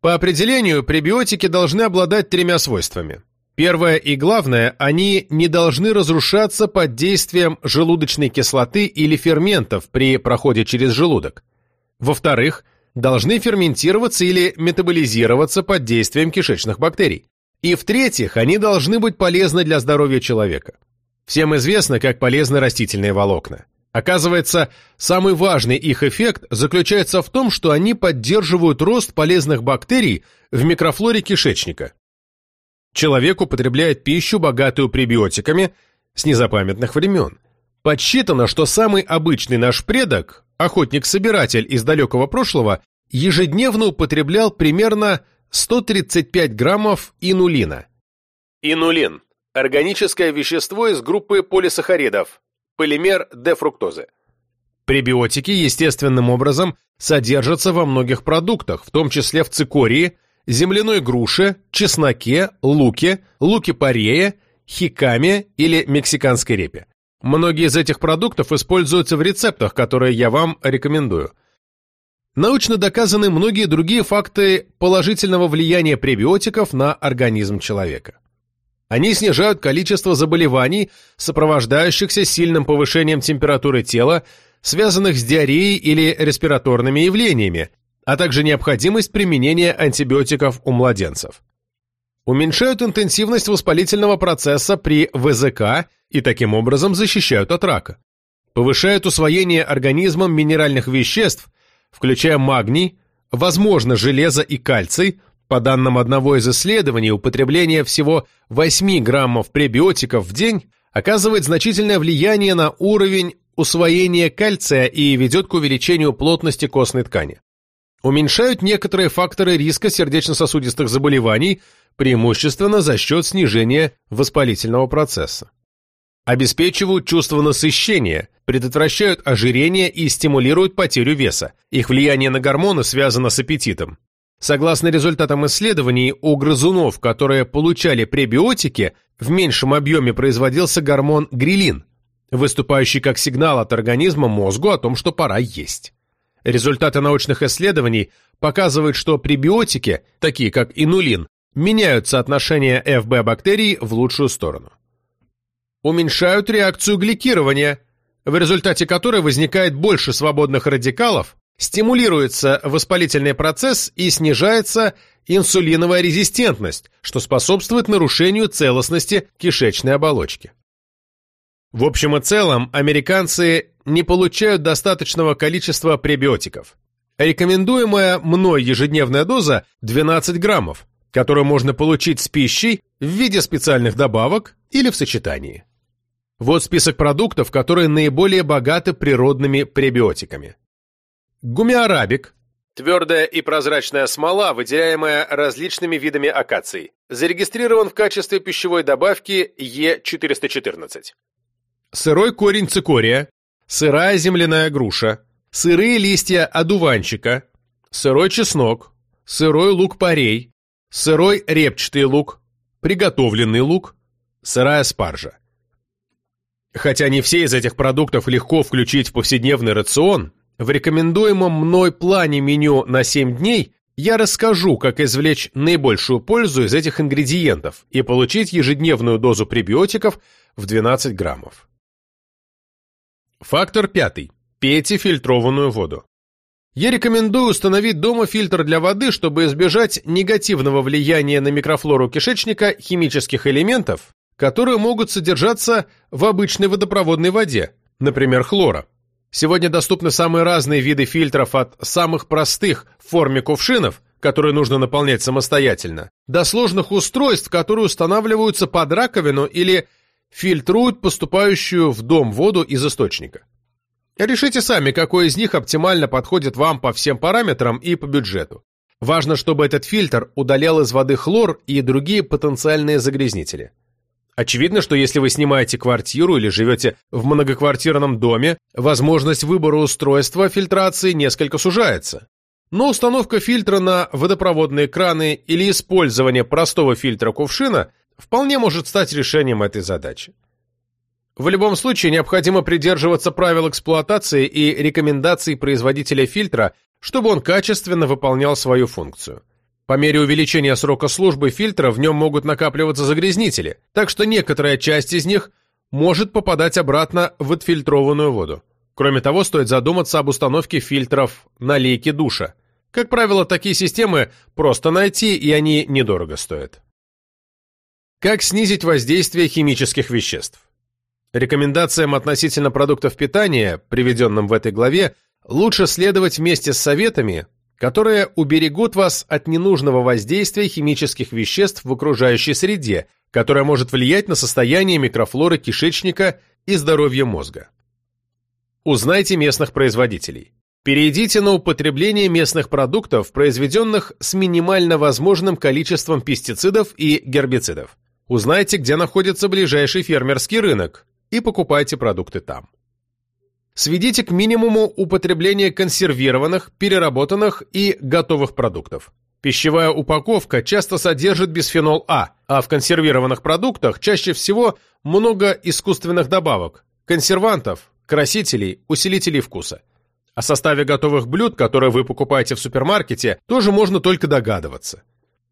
По определению, пребиотики должны обладать тремя свойствами. Первое и главное, они не должны разрушаться под действием желудочной кислоты или ферментов при проходе через желудок. Во-вторых, должны ферментироваться или метаболизироваться под действием кишечных бактерий. И в-третьих, они должны быть полезны для здоровья человека. Всем известно, как полезны растительные волокна. Оказывается, самый важный их эффект заключается в том, что они поддерживают рост полезных бактерий в микрофлоре кишечника. Человек употребляет пищу, богатую пребиотиками, с незапамятных времен. Подсчитано, что самый обычный наш предок, охотник-собиратель из далекого прошлого, ежедневно употреблял примерно 135 граммов инулина. Инулин – органическое вещество из группы полисахаридов, полимер дефруктозы. Пребиотики естественным образом содержатся во многих продуктах, в том числе в цикории, земляной груше, чесноке, луке, луке-порее, хикаме или мексиканской репе. Многие из этих продуктов используются в рецептах, которые я вам рекомендую. Научно доказаны многие другие факты положительного влияния пребиотиков на организм человека. Они снижают количество заболеваний, сопровождающихся сильным повышением температуры тела, связанных с диареей или респираторными явлениями, а также необходимость применения антибиотиков у младенцев. Уменьшают интенсивность воспалительного процесса при ВЗК и таким образом защищают от рака. Повышают усвоение организмом минеральных веществ, включая магний, возможно, железо и кальций, по данным одного из исследований, употребление всего 8 граммов пребиотиков в день оказывает значительное влияние на уровень усвоения кальция и ведет к увеличению плотности костной ткани. Уменьшают некоторые факторы риска сердечно-сосудистых заболеваний, преимущественно за счет снижения воспалительного процесса. Обеспечивают чувство насыщения, предотвращают ожирение и стимулируют потерю веса. Их влияние на гормоны связано с аппетитом. Согласно результатам исследований, у грызунов, которые получали пребиотики, в меньшем объеме производился гормон грилин, выступающий как сигнал от организма мозгу о том, что пора есть. Результаты научных исследований показывают, что пребиотики, такие как инулин, меняют соотношение ФБ бактерий в лучшую сторону. Уменьшают реакцию гликирования, в результате которой возникает больше свободных радикалов, Стимулируется воспалительный процесс и снижается инсулиновая резистентность, что способствует нарушению целостности кишечной оболочки. В общем и целом, американцы не получают достаточного количества пребиотиков. Рекомендуемая мной ежедневная доза 12 граммов, которую можно получить с пищей в виде специальных добавок или в сочетании. Вот список продуктов, которые наиболее богаты природными пребиотиками. Гумиарабик – твердая и прозрачная смола, выделяемая различными видами акаций. Зарегистрирован в качестве пищевой добавки Е414. Сырой корень цикория, сырая земляная груша, сырые листья одуванчика, сырой чеснок, сырой лук-порей, сырой репчатый лук, приготовленный лук, сырая спаржа. Хотя не все из этих продуктов легко включить в повседневный рацион, в рекомендуемом мной плане меню на 7 дней я расскажу, как извлечь наибольшую пользу из этих ингредиентов и получить ежедневную дозу пребиотиков в 12 граммов. Фактор пятый. Пейте фильтрованную воду. Я рекомендую установить дома фильтр для воды, чтобы избежать негативного влияния на микрофлору кишечника химических элементов, которые могут содержаться в обычной водопроводной воде, например, хлора. Сегодня доступны самые разные виды фильтров от самых простых в форме кувшинов, которые нужно наполнять самостоятельно, до сложных устройств, которые устанавливаются под раковину или фильтруют поступающую в дом воду из источника. Решите сами, какой из них оптимально подходит вам по всем параметрам и по бюджету. Важно, чтобы этот фильтр удалял из воды хлор и другие потенциальные загрязнители. Очевидно, что если вы снимаете квартиру или живете в многоквартирном доме, возможность выбора устройства фильтрации несколько сужается. Но установка фильтра на водопроводные краны или использование простого фильтра кувшина вполне может стать решением этой задачи. В любом случае необходимо придерживаться правил эксплуатации и рекомендаций производителя фильтра, чтобы он качественно выполнял свою функцию. По мере увеличения срока службы фильтра в нем могут накапливаться загрязнители, так что некоторая часть из них может попадать обратно в отфильтрованную воду. Кроме того, стоит задуматься об установке фильтров на лейке душа. Как правило, такие системы просто найти, и они недорого стоят. Как снизить воздействие химических веществ? Рекомендациям относительно продуктов питания, приведенным в этой главе, лучше следовать вместе с советами, которые уберегут вас от ненужного воздействия химических веществ в окружающей среде, которое может влиять на состояние микрофлоры кишечника и здоровье мозга. Узнайте местных производителей. Перейдите на употребление местных продуктов, произведенных с минимально возможным количеством пестицидов и гербицидов. Узнайте, где находится ближайший фермерский рынок, и покупайте продукты там. Сведите к минимуму употребление консервированных, переработанных и готовых продуктов. Пищевая упаковка часто содержит бисфенол А, а в консервированных продуктах чаще всего много искусственных добавок, консервантов, красителей, усилителей вкуса. О составе готовых блюд, которые вы покупаете в супермаркете, тоже можно только догадываться.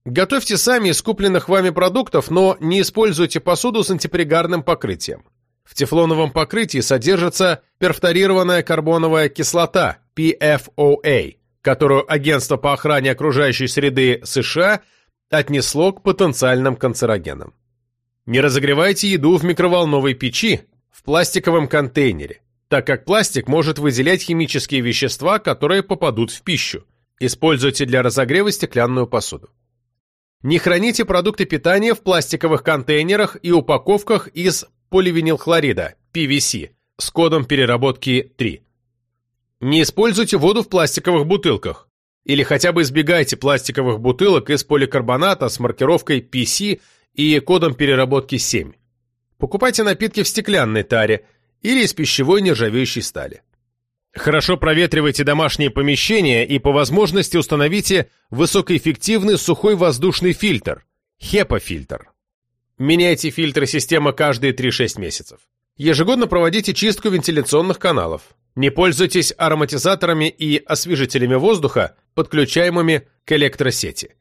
Готовьте сами из купленных вами продуктов, но не используйте посуду с антипригарным покрытием. В тефлоновом покрытии содержится перфторированная карбоновая кислота PFOA, которую Агентство по охране окружающей среды США отнесло к потенциальным канцерогенам. Не разогревайте еду в микроволновой печи в пластиковом контейнере, так как пластик может выделять химические вещества, которые попадут в пищу. Используйте для разогрева стеклянную посуду. Не храните продукты питания в пластиковых контейнерах и упаковках из поливинилхлорида, PVC, с кодом переработки 3. Не используйте воду в пластиковых бутылках. Или хотя бы избегайте пластиковых бутылок из поликарбоната с маркировкой PC и кодом переработки 7. Покупайте напитки в стеклянной таре или из пищевой нержавеющей стали. Хорошо проветривайте домашние помещения и по возможности установите высокоэффективный сухой воздушный фильтр – HEPA-фильтр. Меняйте фильтры системы каждые 3-6 месяцев. Ежегодно проводите чистку вентиляционных каналов. Не пользуйтесь ароматизаторами и освежителями воздуха, подключаемыми к электросети.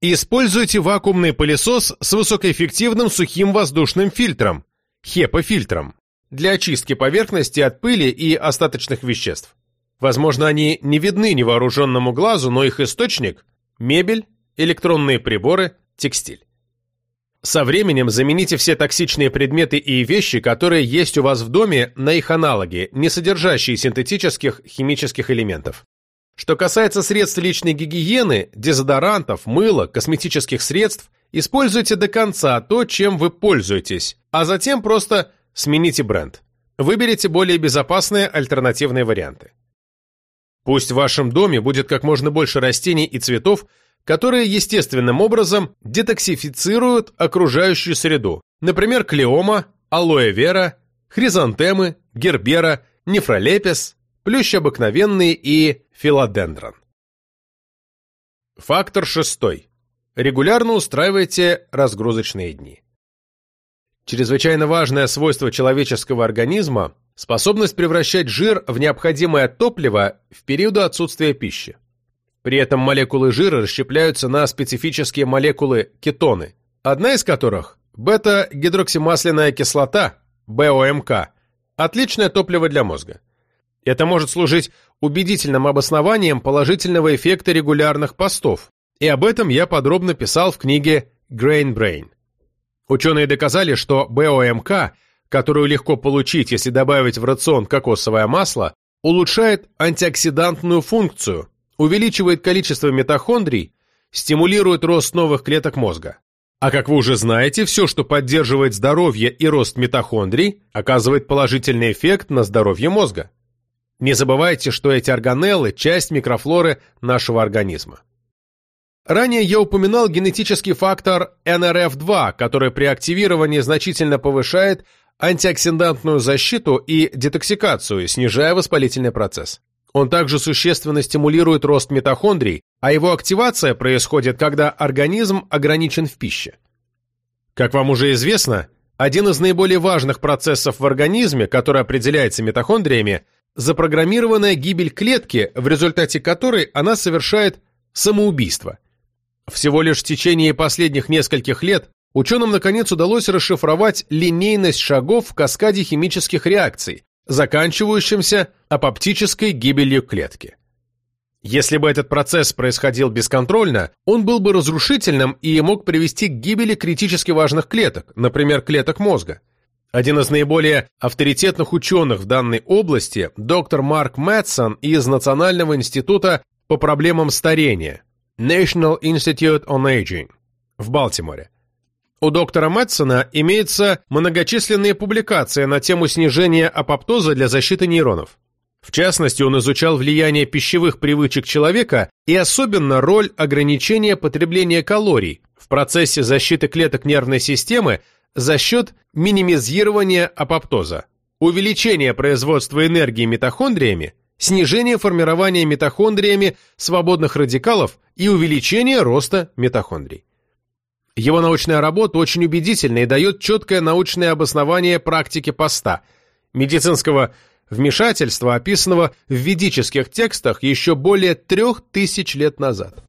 Используйте вакуумный пылесос с высокоэффективным сухим воздушным фильтром, HEPA-фильтром, для очистки поверхности от пыли и остаточных веществ. Возможно, они не видны невооруженному глазу, но их источник – мебель, электронные приборы, текстиль. Со временем замените все токсичные предметы и вещи, которые есть у вас в доме, на их аналоги, не содержащие синтетических химических элементов. Что касается средств личной гигиены, дезодорантов, мыла, косметических средств, используйте до конца то, чем вы пользуетесь, а затем просто смените бренд. Выберите более безопасные альтернативные варианты. Пусть в вашем доме будет как можно больше растений и цветов, которые естественным образом детоксифицируют окружающую среду, например, клеома, алоэ вера, хризантемы, гербера, нефролепис, плющ обыкновенный и филодендрон. Фактор шестой. Регулярно устраивайте разгрузочные дни. Чрезвычайно важное свойство человеческого организма – способность превращать жир в необходимое топливо в периоды отсутствия пищи. При этом молекулы жира расщепляются на специфические молекулы кетоны, одна из которых – бета-гидроксимасляная кислота, БОМК, Отличное топливо для мозга. Это может служить убедительным обоснованием положительного эффекта регулярных постов, и об этом я подробно писал в книге Grain Brain. Ученые доказали, что БОМК, которую легко получить, если добавить в рацион кокосовое масло, улучшает антиоксидантную функцию, увеличивает количество митохондрий, стимулирует рост новых клеток мозга. А как вы уже знаете, все, что поддерживает здоровье и рост митохондрий, оказывает положительный эффект на здоровье мозга. Не забывайте, что эти органеллы – часть микрофлоры нашего организма. Ранее я упоминал генетический фактор NRF2, который при активировании значительно повышает антиоксидантную защиту и детоксикацию, снижая воспалительный процесс. Он также существенно стимулирует рост митохондрий, а его активация происходит, когда организм ограничен в пище. Как вам уже известно, один из наиболее важных процессов в организме, который определяется митохондриями, запрограммированная гибель клетки, в результате которой она совершает самоубийство. Всего лишь в течение последних нескольких лет ученым наконец удалось расшифровать линейность шагов в каскаде химических реакций, заканчивающимся апоптической гибелью клетки. Если бы этот процесс происходил бесконтрольно, он был бы разрушительным и мог привести к гибели критически важных клеток, например, клеток мозга. Один из наиболее авторитетных ученых в данной области, доктор Марк Мэтсон из Национального института по проблемам старения, National Institute on Aging в Балтиморе. У доктора Мэтсона имеются многочисленные публикации на тему снижения апоптоза для защиты нейронов. В частности, он изучал влияние пищевых привычек человека и особенно роль ограничения потребления калорий в процессе защиты клеток нервной системы за счет минимизирования апоптоза, увеличения производства энергии митохондриями снижение формирования митохондриями свободных радикалов и увеличение роста митохондрий. Его научная работа очень убедительна и дает четкое научное обоснование практики поста, медицинского вмешательства, описанного в ведических текстах еще более трех тысяч лет назад.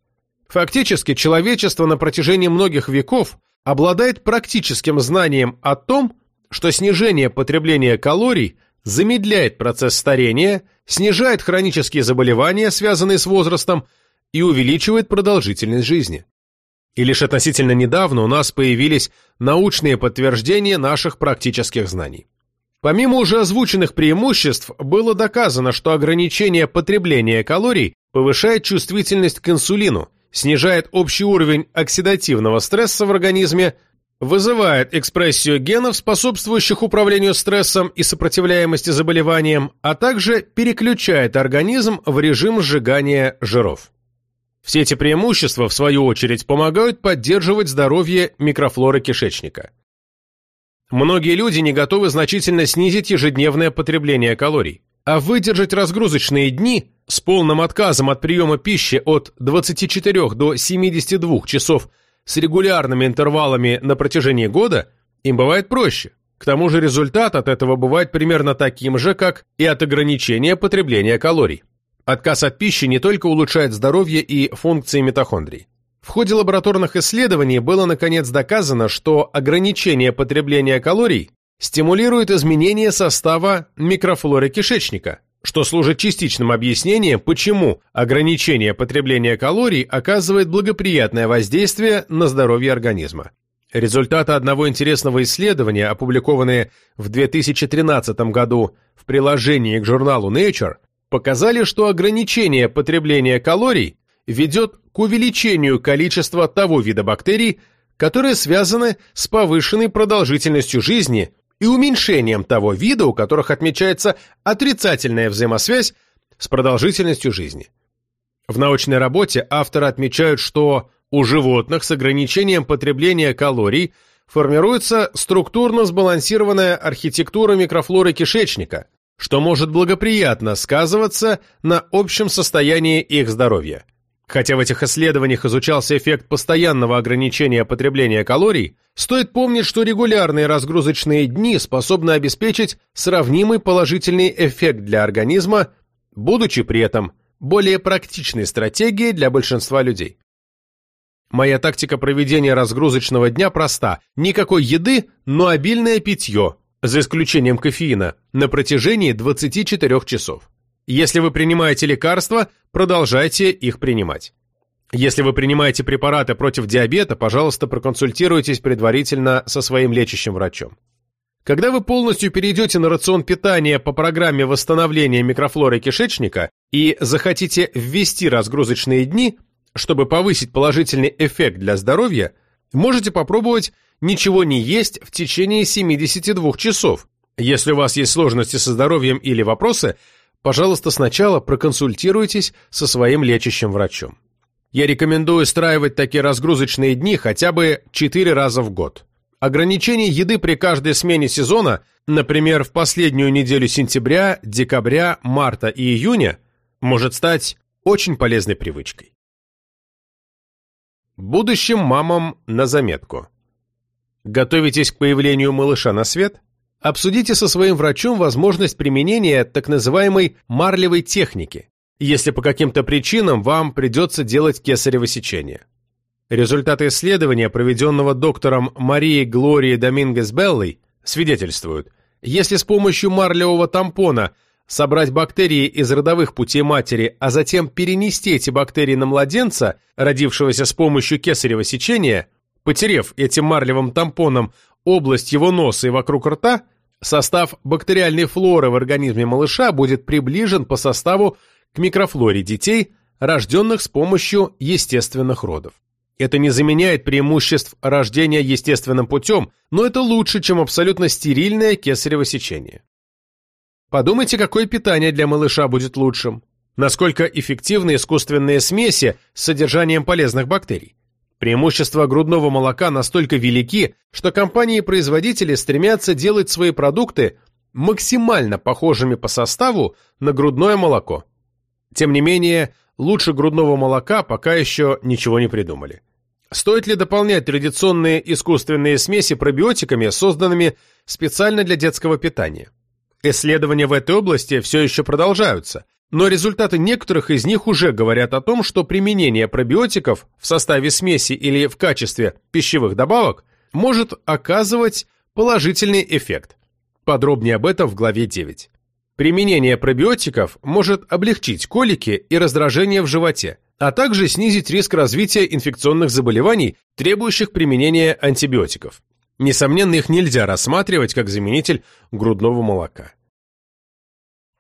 Фактически, человечество на протяжении многих веков обладает практическим знанием о том, что снижение потребления калорий замедляет процесс старения, снижает хронические заболевания, связанные с возрастом, и увеличивает продолжительность жизни. И лишь относительно недавно у нас появились научные подтверждения наших практических знаний. Помимо уже озвученных преимуществ, было доказано, что ограничение потребления калорий повышает чувствительность к инсулину, снижает общий уровень оксидативного стресса в организме, вызывает экспрессию генов, способствующих управлению стрессом и сопротивляемости заболеваниям, а также переключает организм в режим сжигания жиров. Все эти преимущества, в свою очередь, помогают поддерживать здоровье микрофлоры кишечника. Многие люди не готовы значительно снизить ежедневное потребление калорий, а выдержать разгрузочные дни с полным отказом от приема пищи от 24 до 72 часов – с регулярными интервалами на протяжении года, им бывает проще. К тому же результат от этого бывает примерно таким же, как и от ограничения потребления калорий. Отказ от пищи не только улучшает здоровье и функции митохондрий. В ходе лабораторных исследований было наконец доказано, что ограничение потребления калорий стимулирует изменение состава микрофлоры кишечника, что служит частичным объяснением, почему ограничение потребления калорий оказывает благоприятное воздействие на здоровье организма. Результаты одного интересного исследования, опубликованные в 2013 году в приложении к журналу Nature, показали, что ограничение потребления калорий ведет к увеличению количества того вида бактерий, которые связаны с повышенной продолжительностью жизни и уменьшением того вида, у которых отмечается отрицательная взаимосвязь с продолжительностью жизни. В научной работе авторы отмечают, что у животных с ограничением потребления калорий формируется структурно сбалансированная архитектура микрофлоры кишечника, что может благоприятно сказываться на общем состоянии их здоровья. Хотя в этих исследованиях изучался эффект постоянного ограничения потребления калорий, стоит помнить, что регулярные разгрузочные дни способны обеспечить сравнимый положительный эффект для организма, будучи при этом более практичной стратегией для большинства людей. Моя тактика проведения разгрузочного дня проста. Никакой еды, но обильное питье, за исключением кофеина, на протяжении 24 часов. Если вы принимаете лекарства, продолжайте их принимать. Если вы принимаете препараты против диабета, пожалуйста, проконсультируйтесь предварительно со своим лечащим врачом. Когда вы полностью перейдете на рацион питания по программе восстановления микрофлоры кишечника и захотите ввести разгрузочные дни, чтобы повысить положительный эффект для здоровья, можете попробовать ничего не есть в течение 72 часов. Если у вас есть сложности со здоровьем или вопросы, пожалуйста, сначала проконсультируйтесь со своим лечащим врачом. Я рекомендую устраивать такие разгрузочные дни хотя бы 4 раза в год. Ограничение еды при каждой смене сезона, например, в последнюю неделю сентября, декабря, марта и июня, может стать очень полезной привычкой. Будущим мамам на заметку. Готовитесь к появлению малыша на свет? Обсудите со своим врачом возможность применения так называемой марлевой техники, если по каким-то причинам вам придется делать кесарево сечение. Результаты исследования, проведенного доктором Марией Глорией Домингес Беллой, свидетельствуют, если с помощью марлевого тампона собрать бактерии из родовых путей матери, а затем перенести эти бактерии на младенца, родившегося с помощью кесарево сечения, потерев этим марлевым тампоном область его носа и вокруг рта, состав бактериальной флоры в организме малыша будет приближен по составу к микрофлоре детей, рожденных с помощью естественных родов. Это не заменяет преимуществ рождения естественным путем, но это лучше, чем абсолютно стерильное кесарево сечение. Подумайте, какое питание для малыша будет лучшим. Насколько эффективны искусственные смеси с содержанием полезных бактерий. Преимущества грудного молока настолько велики, что компании-производители стремятся делать свои продукты максимально похожими по составу на грудное молоко. Тем не менее, лучше грудного молока пока еще ничего не придумали. Стоит ли дополнять традиционные искусственные смеси пробиотиками, созданными специально для детского питания? Исследования в этой области все еще продолжаются, но результаты некоторых из них уже говорят о том, что применение пробиотиков в составе смеси или в качестве пищевых добавок может оказывать положительный эффект. Подробнее об этом в главе 9. Применение пробиотиков может облегчить колики и раздражение в животе, а также снизить риск развития инфекционных заболеваний, требующих применения антибиотиков. Несомненно, их нельзя рассматривать как заменитель грудного молока.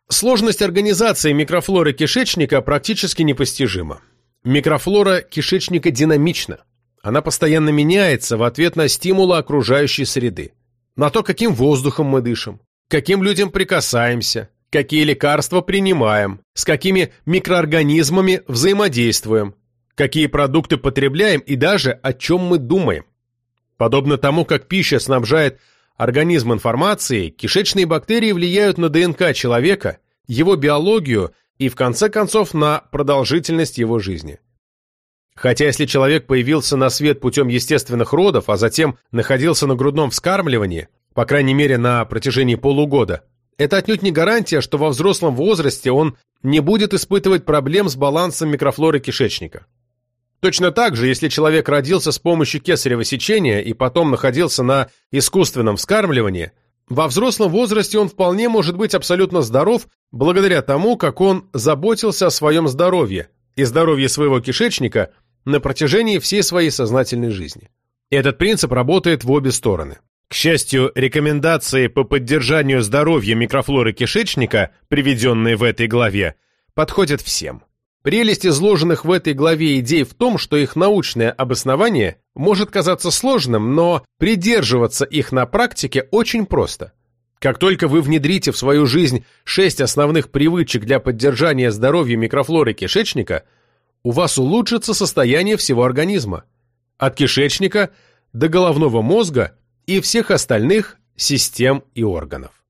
Сложность организации микрофлоры кишечника практически непостижима. Микрофлора кишечника динамична. Она постоянно меняется в ответ на стимулы окружающей среды. На то, каким воздухом мы дышим, каким людям прикасаемся, какие лекарства принимаем, с какими микроорганизмами взаимодействуем, какие продукты потребляем и даже о чем мы думаем. Подобно тому, как пища снабжает организм информацией, кишечные бактерии влияют на ДНК человека, его биологию и, в конце концов, на продолжительность его жизни. Хотя если человек появился на свет путем естественных родов, а затем находился на грудном вскармливании, по крайней мере на протяжении полугода, это отнюдь не гарантия, что во взрослом возрасте он не будет испытывать проблем с балансом микрофлоры кишечника. Точно так же, если человек родился с помощью кесарево сечения и потом находился на искусственном вскармливании, во взрослом возрасте он вполне может быть абсолютно здоров благодаря тому, как он заботился о своем здоровье и здоровье своего кишечника на протяжении всей своей сознательной жизни. Этот принцип работает в обе стороны. К счастью, рекомендации по поддержанию здоровья микрофлоры кишечника, приведенные в этой главе, подходят всем. Прелесть изложенных в этой главе идей в том, что их научное обоснование может казаться сложным, но придерживаться их на практике очень просто. Как только вы внедрите в свою жизнь шесть основных привычек для поддержания здоровья микрофлоры кишечника, у вас улучшится состояние всего организма. От кишечника до головного мозга и всех остальных систем и органов.